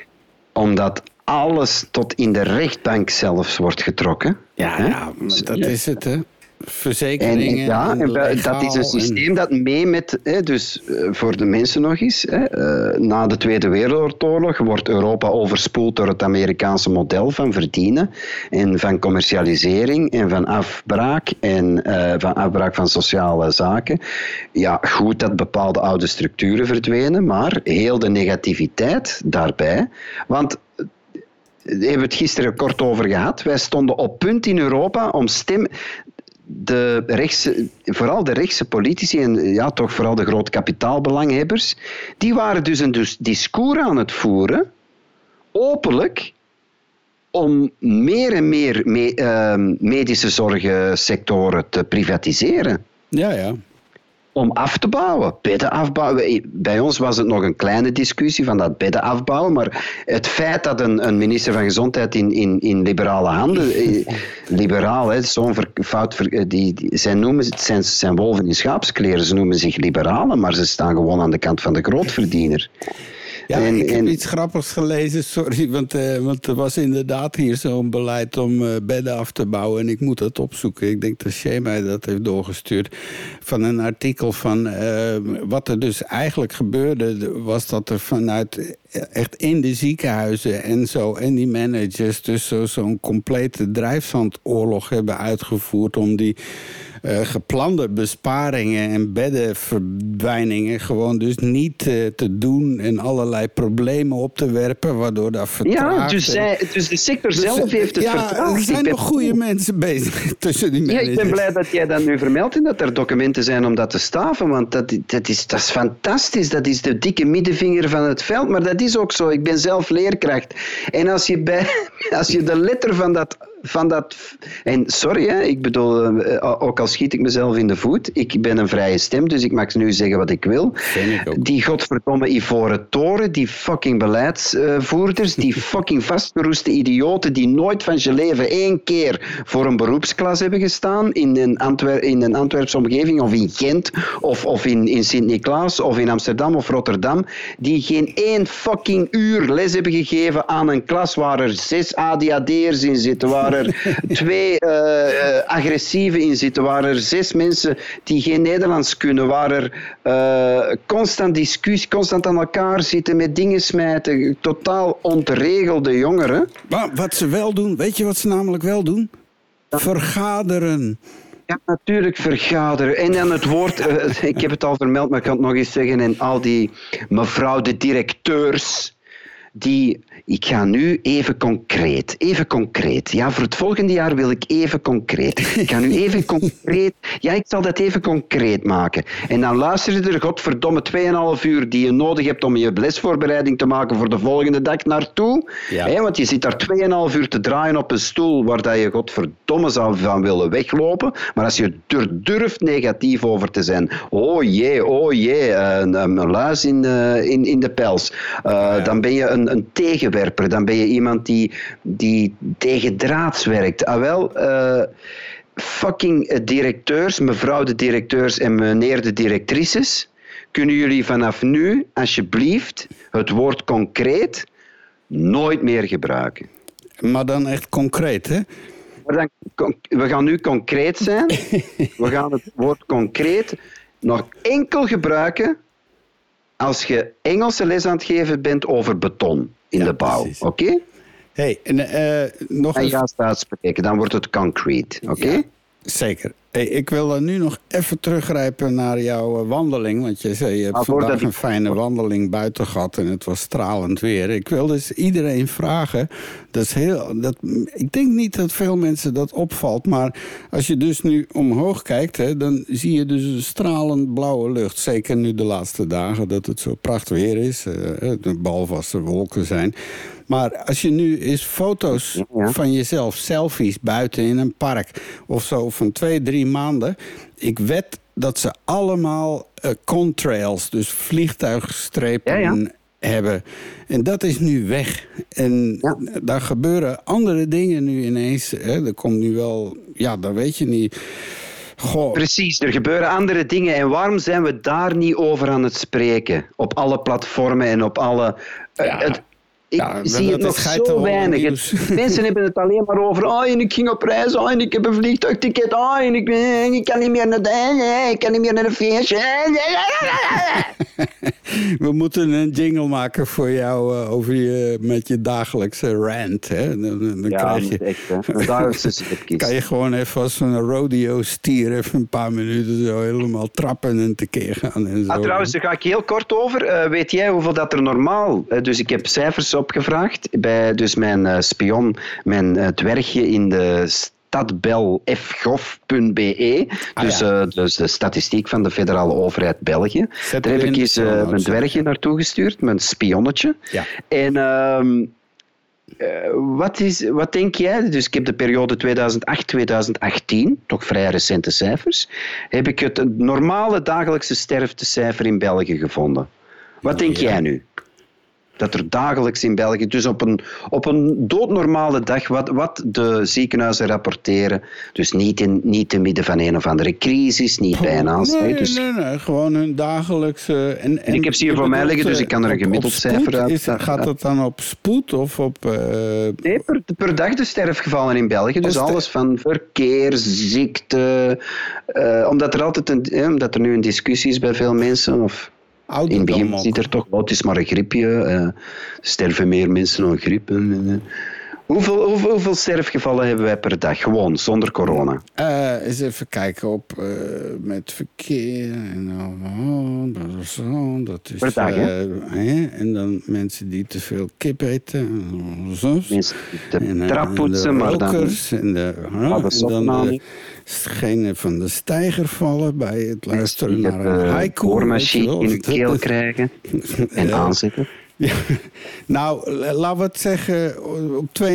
Omdat alles tot in de rechtbank zelfs wordt getrokken. Ja, ja dat is het, hè verzekeringen. En, ja, en dat is een systeem dat mee met, hè, dus uh, voor de mensen nog eens, hè, uh, na de Tweede Wereldoorlog wordt Europa overspoeld door het Amerikaanse model van verdienen en van commercialisering en van afbraak en uh, van afbraak van sociale zaken. Ja, goed dat bepaalde oude structuren verdwenen, maar heel de negativiteit daarbij, want daar hebben we het gisteren kort over gehad. Wij stonden op punt in Europa om stem, de rechtse, vooral de rechtse politici en ja, toch vooral de grote kapitaalbelanghebbers, die waren dus een dus discours aan het voeren, openlijk, om meer en meer me, uh, medische zorgsectoren te privatiseren. Ja, ja om af te bouwen. Bedden afbouwen. Bij ons was het nog een kleine discussie van dat bedden afbouwen, maar het feit dat een, een minister van Gezondheid in, in, in liberale handen, eh, liberaal, zo'n fout, eh, die, die, zij noemen het zijn, zijn wolven in schaapskleren, ze noemen zich liberalen, maar ze staan gewoon aan de kant van de grootverdiener. Ja, ik heb iets grappigs gelezen, sorry, want, uh, want er was inderdaad hier zo'n beleid om uh, bedden af te bouwen. En ik moet dat opzoeken. Ik denk dat Shea mij dat heeft doorgestuurd. Van een artikel van uh, wat er dus eigenlijk gebeurde, was dat er vanuit echt in de ziekenhuizen en zo, en die managers, dus zo'n zo complete drijfzandoorlog hebben uitgevoerd om die geplande besparingen en beddenverdwijningen gewoon dus niet uh, te doen en allerlei problemen op te werpen, waardoor dat vertraagt. Ja, dus, zij, dus de sector dus, zelf heeft het ja, vertraagd. Er zijn nog goede mensen bezig tussen die mensen. Ja, ik ben blij dat jij dat nu vermeldt en dat er documenten zijn om dat te staven, want dat, dat, is, dat is fantastisch. Dat is de dikke middenvinger van het veld, maar dat is ook zo. Ik ben zelf leerkracht. En als je, bij, als je de letter van dat van dat. En sorry, hè, ik bedoel, eh, ook al schiet ik mezelf in de voet, ik ben een vrije stem, dus ik mag nu zeggen wat ik wil. Ik die godverdomme Ivoren Toren, die fucking beleidsvoerders, die fucking vastgeroeste idioten die nooit van je leven één keer voor een beroepsklas hebben gestaan in een, Antwer in een Antwerpse omgeving of in Gent of, of in, in Sint-Niklaas of in Amsterdam of Rotterdam, die geen één fucking uur les hebben gegeven aan een klas waar er zes ADHD'ers in zitten, waar er twee uh, agressieve in zitten, waar er zes mensen die geen Nederlands kunnen, waar er uh, constant discussie, constant aan elkaar zitten met dingen smijten, totaal ontregelde jongeren. Maar wat ze wel doen, weet je wat ze namelijk wel doen? Vergaderen. Ja, natuurlijk vergaderen. En dan het woord, ik heb het al vermeld, maar ik kan het nog eens zeggen, en al die mevrouw de directeurs die ik ga nu even concreet. Even concreet. Ja, voor het volgende jaar wil ik even concreet. Ik ga nu even concreet. Ja, ik zal dat even concreet maken. En dan luister je er godverdomme 2,5 uur die je nodig hebt om je lesvoorbereiding te maken voor de volgende dag naartoe. Ja. want je zit daar 2,5 uur te draaien op een stoel waar dat je godverdomme zou van willen weglopen. Maar als je er durft negatief over te zijn. Oh jee, oh jee, een, een luis in, uh, in, in de pels. Uh, ja. Dan ben je een, een tegen dan ben je iemand die, die tegen draads werkt. Ah wel, uh, fucking directeurs, mevrouw de directeurs en meneer de directrices, kunnen jullie vanaf nu, alsjeblieft, het woord concreet nooit meer gebruiken. Maar dan echt concreet, hè? Dan, we gaan nu concreet zijn. We gaan het woord concreet nog enkel gebruiken als je Engelse les aan het geven bent over beton in de bouw. Oké? Hey, en, uh, nog en je gaat uitspreken, dan wordt het concrete. Oké? zeker. Hey, ik wil nu nog even teruggrijpen naar jouw eh, wandeling. Want je zei, je hebt maar vandaag een fijne wandeling buiten gehad en het was stralend weer. Ik wil dus iedereen vragen. Dat is heel, dat, ik denk niet dat veel mensen dat opvalt. Maar als je dus nu omhoog kijkt, hè, dan zie je dus een stralend blauwe lucht. Zeker nu de laatste dagen dat het zo prachtig weer is. Uh, behalve als er wolken zijn. Maar als je nu eens foto's van jezelf, selfies buiten in een park of zo van twee, drie maanden. Ik wed dat ze allemaal uh, contrails, dus vliegtuigstrepen hebben. En dat is nu weg. En daar gebeuren andere dingen nu ineens. Hè. Er komt nu wel, ja, dat weet je niet. Goh. Precies, er gebeuren andere dingen. En waarom zijn we daar niet over aan het spreken? Op alle platformen en op alle. Ja. Het, ik ja, zie het nog zo weinig. mensen hebben het alleen maar over. Oh, en ik ging op reis. Oh, en ik heb een vliegtuigticket. Oh, en ik, ik kan niet meer naar de. Ik kan niet meer naar een feestje. We moeten een jingle maken voor jou uh, over je, met je dagelijkse rant. Hè? Dan, dan ja, krijg je, echt, kan je gewoon even als een rodeo-stier even een paar minuten zo helemaal trappen en tekeer gaan. En zo. Ah, trouwens, daar ga ik heel kort over. Uh, weet jij hoeveel dat er normaal... Uh, dus ik heb cijfers opgevraagd bij dus mijn spion, mijn dwergje in de stadbelfgof.be. Ah, dus, uh, dus de statistiek van de federale overheid België. Daar heb ik eens uh, mijn dwergje naartoe gestuurd, mijn spionnetje. Ja. En uh, wat, is, wat denk jij? Dus ik heb de periode 2008-2018, toch vrij recente cijfers, heb ik het normale dagelijkse sterftecijfer in België gevonden. Wat denk jij nu? Dat er dagelijks in België, dus op een, op een doodnormale dag, wat, wat de ziekenhuizen rapporteren, dus niet in, niet in midden van een of andere crisis, niet bij een aanslag. Nee, dus, nee, nee, gewoon een dagelijkse... En, en, ik heb ze hier voor mij liggen, dus ik kan er een gemiddeld cijfer uit. Is, gaat het dan op spoed of op... Uh... Nee, per, per, dag de sterfgevallen in België, dus alles van verkeer, ziekte, uh, omdat, er altijd een, eh, omdat er nu een discussie is bij veel mensen, of... In het begin ziet er toch het is maar een griepje. Uh, sterven meer mensen aan griep. Uh, hoeveel, hoeveel, hoeveel, sterfgevallen hebben wij per dag? Gewoon, zonder corona. Uh, eens even kijken op met verkeer. En, oh, dat is, per dag, hè? En dan mensen die te veel kip eten. Zo. Mensen die de trap poetsen, maar dan... En de, en dan Degene van de stijger vallen bij het luisteren naar een haiku. Oormachine in de keel krijgen en aanzetten. Ja. Nou, laten we het zeggen op 2.500.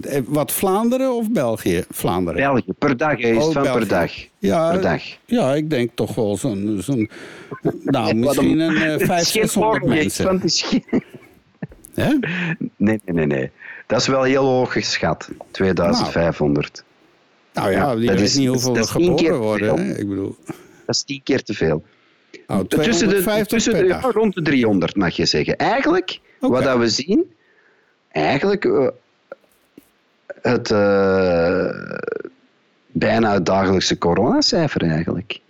Eh, wat, Vlaanderen of België? Vlaanderen. België, per dag is oh, van per dag. Ja, per dag. ja, ik denk toch wel zo'n... zo'n nou, misschien een uh, 500, 600 mensen. Nee, nee, nee, nee. Dat is wel heel hoog geschat. 2500. Nou ja, die weet niet hoeveel er geboren worden. Ik bedoel. Dat is tien keer te veel. Oh, tussen de, tussen de, ja, rond de 300 mag je zeggen. Eigenlijk, wat dat we zien, eigenlijk uh, het uh, bijna het dagelijkse coronacijfer eigenlijk.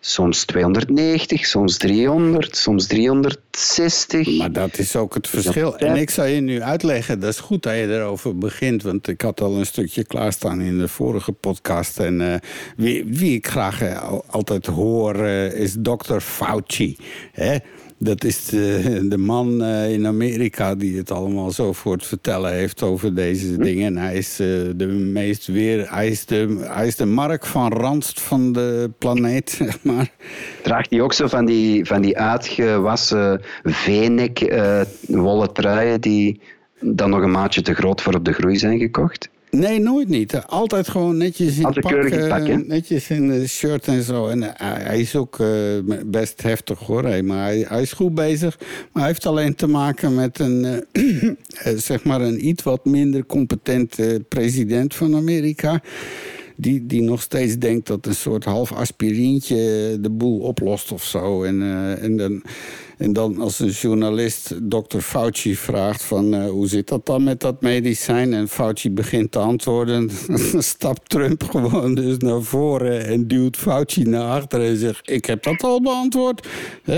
Soms 290, soms 300, soms 360. Maar dat is ook het verschil. En ik zal je nu uitleggen, dat is goed dat je erover begint. Want ik had al een stukje klaarstaan in de vorige podcast. En uh, wie, wie, ik graag uh, altijd hoor, uh, is dokter Fauci. Hè? Dat is de, de man uh, in Amerika die het allemaal zo voor het vertellen heeft over deze hm? dingen. hij is uh, de meest weer. Hij is de, hij is de Mark van Randst van de planeet, zeg maar. Draagt hij ook zo van die, van die uitgewassen V-nek uh, wollen truien die dan nog een maatje te groot voor op de groei zijn gekocht? Nee, nooit niet. Altijd gewoon netjes in Altijd pak, pak netjes in de shirt en zo. En uh, hij is ook uh, best heftig hoor. Hey, maar hij, hij, is goed bezig. Maar hij heeft alleen te maken met een, uh, zeg maar een iets wat minder competente president van Amerika die, die nog steeds denkt dat een soort half aspirintje de boel oplost of zo. En, en dan en dan als een journalist dokter Fauci vraagt van uh, hoe zit dat dan met dat medicijn? En Fauci begint te antwoorden. stapt Trump gewoon dus naar voren en duwt Fauci naar achteren en zegt ik heb dat al beantwoord.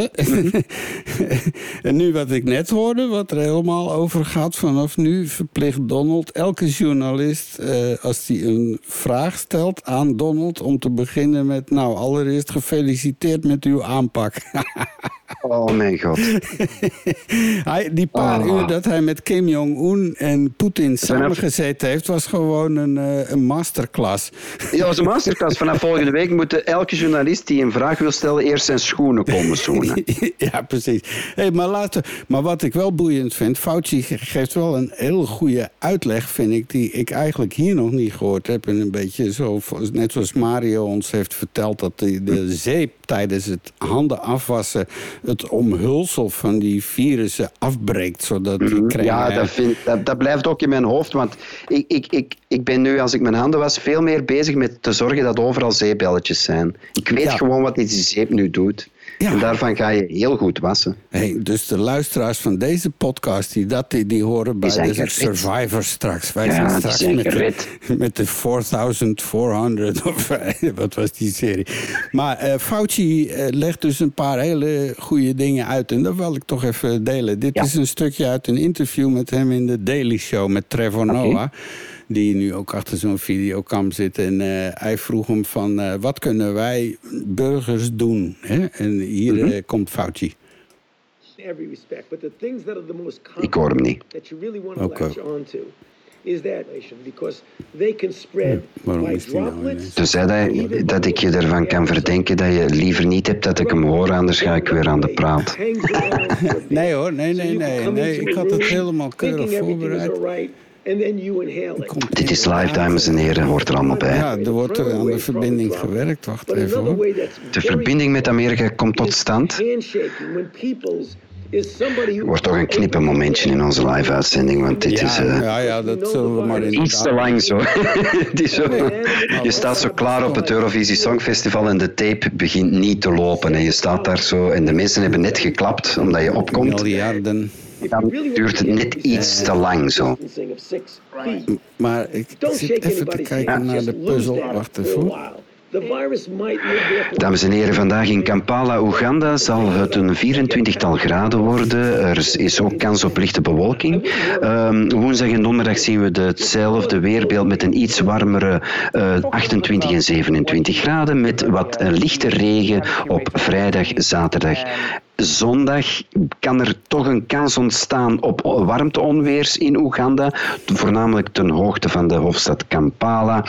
en nu wat ik net hoorde, wat er helemaal over gaat vanaf nu verplicht Donald elke journalist uh, als die een vraag stelt aan Donald om te beginnen met nou allereerst gefeliciteerd met uw aanpak. Oh mijn god. hij, die paar oh. uur dat hij met Kim Jong-un en Poetin samengezeten heeft, was gewoon een, uh, een masterclass. ja, was een masterclass. Vanaf volgende week moet elke journalist die een vraag wil stellen eerst zijn schoenen komen zoenen. ja, precies. Hey, maar, laten, maar wat ik wel boeiend vind, Fauci geeft wel een heel goede uitleg, vind ik, die ik eigenlijk hier nog niet gehoord heb. En een beetje zo, net zoals Mario ons heeft verteld, dat de, de zeep tijdens het handen afwassen het omhulsel van die virussen afbreekt. Zodat die mhm. Ja, dat, vind, dat, dat, blijft ook in mijn hoofd. Want ik, ik, ik, ik ben nu, als ik mijn handen was, veel meer bezig met te zorgen dat overal zeepbelletjes zijn. Ik weet gewoon wat die zeep nu doet. Ja. En daarvan ga je heel goed wassen. Hey, dus de luisteraars van deze podcast, die, dat, die, die horen bij de Survivor straks. Wij zijn straks met de, met de 4400, of wat was die serie. Maar uh, Fauci uh, legt dus een paar hele goede dingen uit. En dat wil ik toch even delen. Dit is een stukje uit een interview met hem in de Daily Show met Trevor Noah die nu ook achter zo'n videocam zit. En uh, hij vroeg hem van, uh, wat kunnen wij burgers doen? Hè? En hier mm -hmm. uh, komt Fauci. Ik hoor hem niet. Oké. Is that because they can spread by droplets. Dus zei hij dat ik je ervan kan verdenken dat je liever niet hebt dat ik hem hoor, anders ga ik weer aan de praat. nee hoor, nee, nee, nee, nee. Ik had het helemaal keurig voorbereid. Dit is live, dames en heren, hoort er allemaal bij. Ja, er wordt aan de verbinding gewerkt. Wacht even hoor. De verbinding met Amerika komt tot stand. Er wordt toch een knippen momentje in onze live-uitzending, want dit ja, is... Uh, ja, ja, dat zullen we maar in Iets te lang zo. zo je staat zo klaar op het Eurovisie Songfestival en de tape begint niet te lopen. En je staat daar zo en de mensen hebben net geklapt omdat je opkomt. Miljarden dan duurt het net iets te lang zo. Maar ik zit even te kijken naar de puzzel. Wacht even. Dames en heren, vandaag in Kampala, Oeganda, zal het een 24-tal graden worden. Er is ook kans op lichte bewolking. Um, woensdag en donderdag zien we hetzelfde weerbeeld met een iets warmere uh, eh, 28 en 27 graden, met wat lichte regen op vrijdag, zaterdag zondag kan er toch een kans ontstaan op warmteonweers in Oeganda, voornamelijk ten hoogte van de hoofdstad Kampala.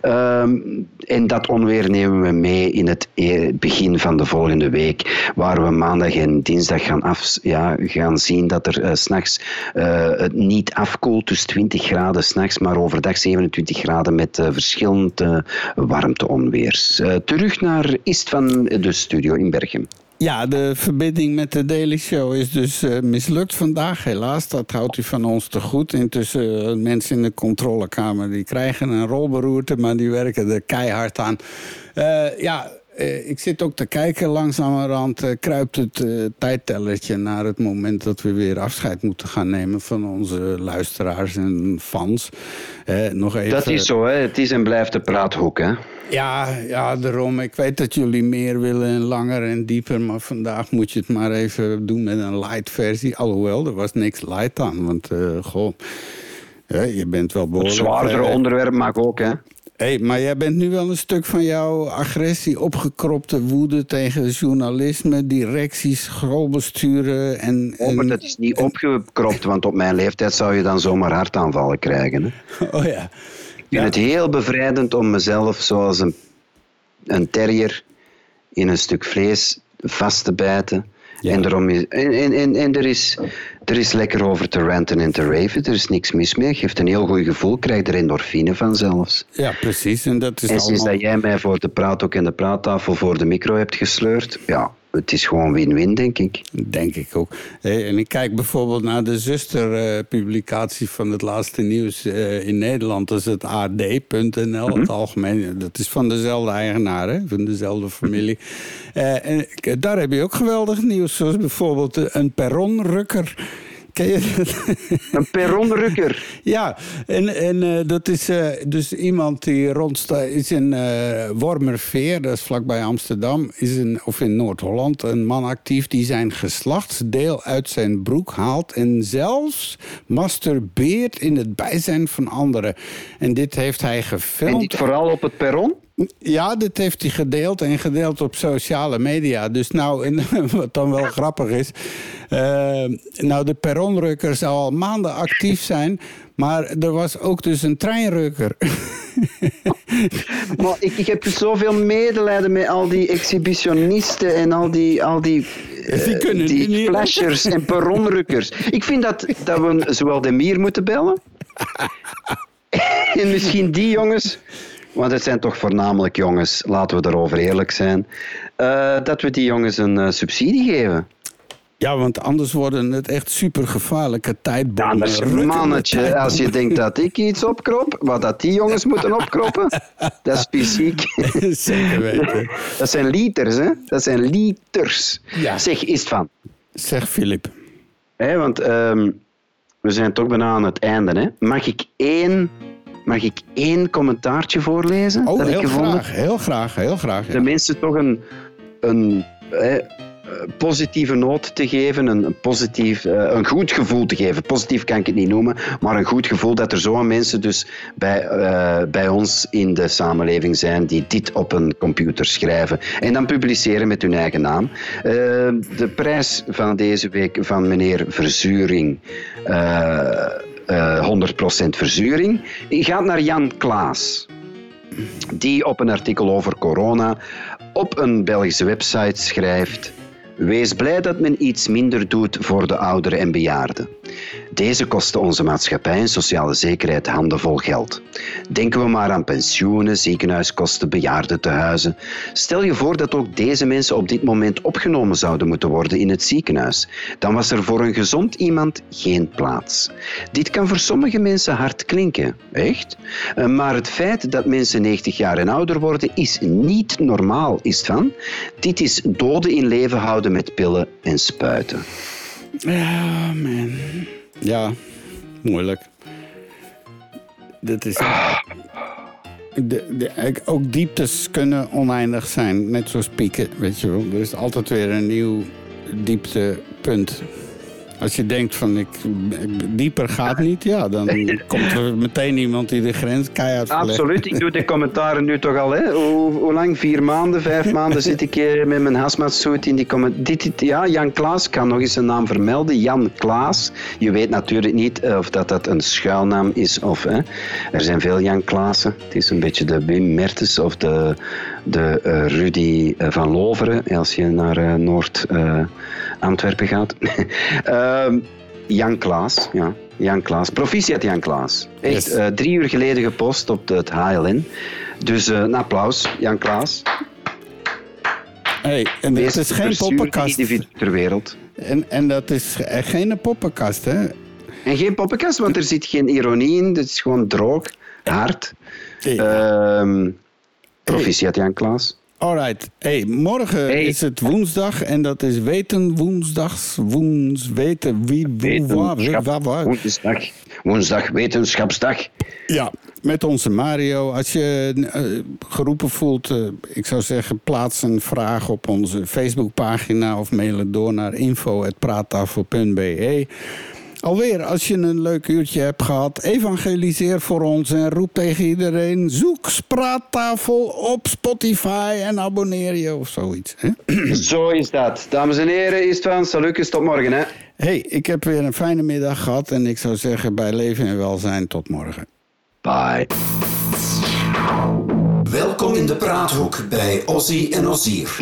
Ehm, en dat onweer nemen we mee in het e- begin van de volgende week, waar we maandag en dinsdag gaan, af, ja, gaan zien dat er uh, s'nachts uh, het niet afkoelt, dus 20 graden s'nachts, maar overdag 27 graden met uh, verschillende warmteonweers. terug naar Ist van de studio in Bergen. Ja, de verbinding met de Daily Show is dus uh, mislukt vandaag, helaas. Dat houdt u van ons te goed. Intussen, uh, mensen in de controlekamer die krijgen een rolberoerte... maar die werken er keihard aan. Uh, ja, ik zit ook te kijken. Langzamerhand kruipt het tijdtellertje naar het moment... dat we weer afscheid moeten gaan nemen van onze luisteraars en fans. nog even... Dat is zo, hè? Het is en blijft de praathoek, hè? Ja, ja, daarom. Ik weet dat jullie meer willen en langer en dieper. Maar vandaag moet je het maar even doen met een light versie. Alhoewel, er was niks light aan. Want, uh, goh, je bent wel behoorlijk... Het zwaardere onderwerp mag ook, hè? Hey, maar jij bent nu wel een stuk van jouw agressie, opgekropte woede tegen journalisme, directies, schoolbesturen en... en... Oh, maar dat is niet opgekropt, want op mijn leeftijd zou je dan zomaar hartaanvallen krijgen. Hè? Oh ja. Ik vind het heel bevrijdend om mezelf zoals een, een terrier in een stuk vlees vast te bijten. En, erom is, en, en, en, er, is, er is lekker over te ranten en te raven. Er is niks mis mee. Geeft een heel goed gevoel. Krijgt er endorfine van zelfs. Ja, precies. En, dat is en sinds dat jij mij voor de praat ook in de praattafel voor de micro hebt gesleurd, ja, het is gewoon win-win, denk ik. Denk ik ook. En ik kijk bijvoorbeeld naar de zusterpublicatie van het laatste nieuws eh, in Nederland. Dat is het AD.nl, het mhm. algemeen. Dat is van dezelfde eigenaar, hè? van dezelfde familie. Eh, en daar heb je ook geweldig nieuws, zoals bijvoorbeeld een perronrukker Ken je dat? Een perronrukker. ja, en, en uh, dat is uh, dus iemand die rondstaat, is in uh, Wormerveer, dat is vlakbij Amsterdam, is in, of in Noord-Holland, een man actief die zijn geslachtsdeel uit zijn broek haalt en zelfs masturbeert in het bijzijn van anderen. En dit heeft hij gefilmd. En dit vooral op het perron? Ja, dit heeft hij gedeeld en gedeeld op sociale media. Dus nou, en, wat dan wel grappig is... Uh, nou, de perronrukker zou al maanden actief zijn... maar er was ook dus een treinrukker. maar ik, ik heb zoveel medelijden met al die exhibitionisten... en al die, al die die, kunnen die flashers en perronrukkers. Ik vind dat, dat we zowel de Mier moeten bellen... en misschien die jongens want het zijn toch voornamelijk jongens, laten we erover eerlijk zijn, uh, dat we die jongens een uh, subsidie geven. Ja, want anders worden het echt super gevaarlijke tijdbonden. Ja, dat is mannetje. Als je denkt dat ik iets opkrop, wat dat die jongens moeten opkroppen, dat is fysiek. Zeker weten. Dat zijn liters, hè? Dat zijn liters. Ja. Zeg, is het van? Zeg, Filip. want ehm, we zijn toch bijna aan het einde. Hè? Mag ik één Mag ik één commentaartje voorlezen? Oh, dat heel ik gevonden? graag, heel graag, heel graag. De mensen toch een, een, positieve noot te geven, een, positief, eh, een goed gevoel te geven. Positief kan ik het niet noemen, maar een goed gevoel dat er zo'n mensen dus bij, uh, bij ons in de samenleving zijn die dit op een computer schrijven en dan publiceren met hun eigen naam. Uh, de prijs van deze week van meneer Verzuring. 100% verzuring gaat naar Jan Klaas die op een artikel over corona op een Belgische website schrijft. Wees blij dat men iets minder doet voor de ouderen en bejaarden. Deze kosten onze maatschappij en sociale zekerheid handenvol geld. Denken we maar aan pensioenen, ziekenhuiskosten, bejaardentehuizen. Stel je voor dat ook deze mensen op dit moment opgenomen zouden moeten worden in het ziekenhuis. Dan was er voor een gezond iemand geen plaats. Dit kan voor sommige mensen hard klinken, echt. Eh, maar het feit dat mensen 90 jaar en ouder worden is niet normaal, is van. Dit is doden in leven houden met pillen en spuiten. Ja, man. Ja, moeilijk. Dat is. De, de, ook dieptes kunnen oneindig zijn, net zoals pieken, weet je wel. Er is altijd weer een nieuw dieptepunt. Als je denkt van ik, dieper gaat niet, ja, dan komt er meteen iemand die de grens keihard verlegt. Absoluut, ik doe de commentaren nu toch al. Hè? Hoe, hoe lang? Vier maanden, vijf maanden zit ik hier met mijn hazmatsuit in die dit, Ja, Jan Klaas, ik kan nog eens zijn naam vermelden. Jan Klaas. Je weet natuurlijk niet eh, of dat, dat een schuilnaam is of... Hè? Er zijn veel Jan Klaassen. Het is een beetje de Wim Mertens of de, de uh, Rudy eh, van Loveren, als je naar uh, Noord... Antwerpen gaat. Ehm, Jan Klaas, ja. Jan Klaas. Proficiat Jan Klaas. Echt eh, drie uur geleden gepost op het HLN. Dus uh, een applaus, Jan Klaas. Hey, en het is geen poppenkast. ter wereld. En, en dat is geen poppenkast, hè? En geen poppenkast, want er zit geen ironie in. Het is gewoon droog, hard. Hey. Uh, proficiat Jan Klaas. Alright. Hey, morgen is het woensdag en dat is weten woensdags. Woens, weten wie, waar, waar. Woensdag, woensdag, wetenschapsdag. Ja, met onze Mario. Als je uh, geroepen voelt, uh, ik zou zeggen, plaats een vraag op onze Facebookpagina of mail het door naar info.praattafel.be. Alweer, als je een leuk uurtje hebt gehad, evangeliseer voor ons en roep tegen iedereen: zoek Spraattafel op Spotify en abonneer je of zoiets. Hè? Zo is dat. Dames en heren, is het van Salukes tot morgen. Hè? hey, ik heb weer een fijne middag gehad en ik zou zeggen bij leven en welzijn tot morgen. Bye. Welkom in de praathoek bij Ozzy en Ozier.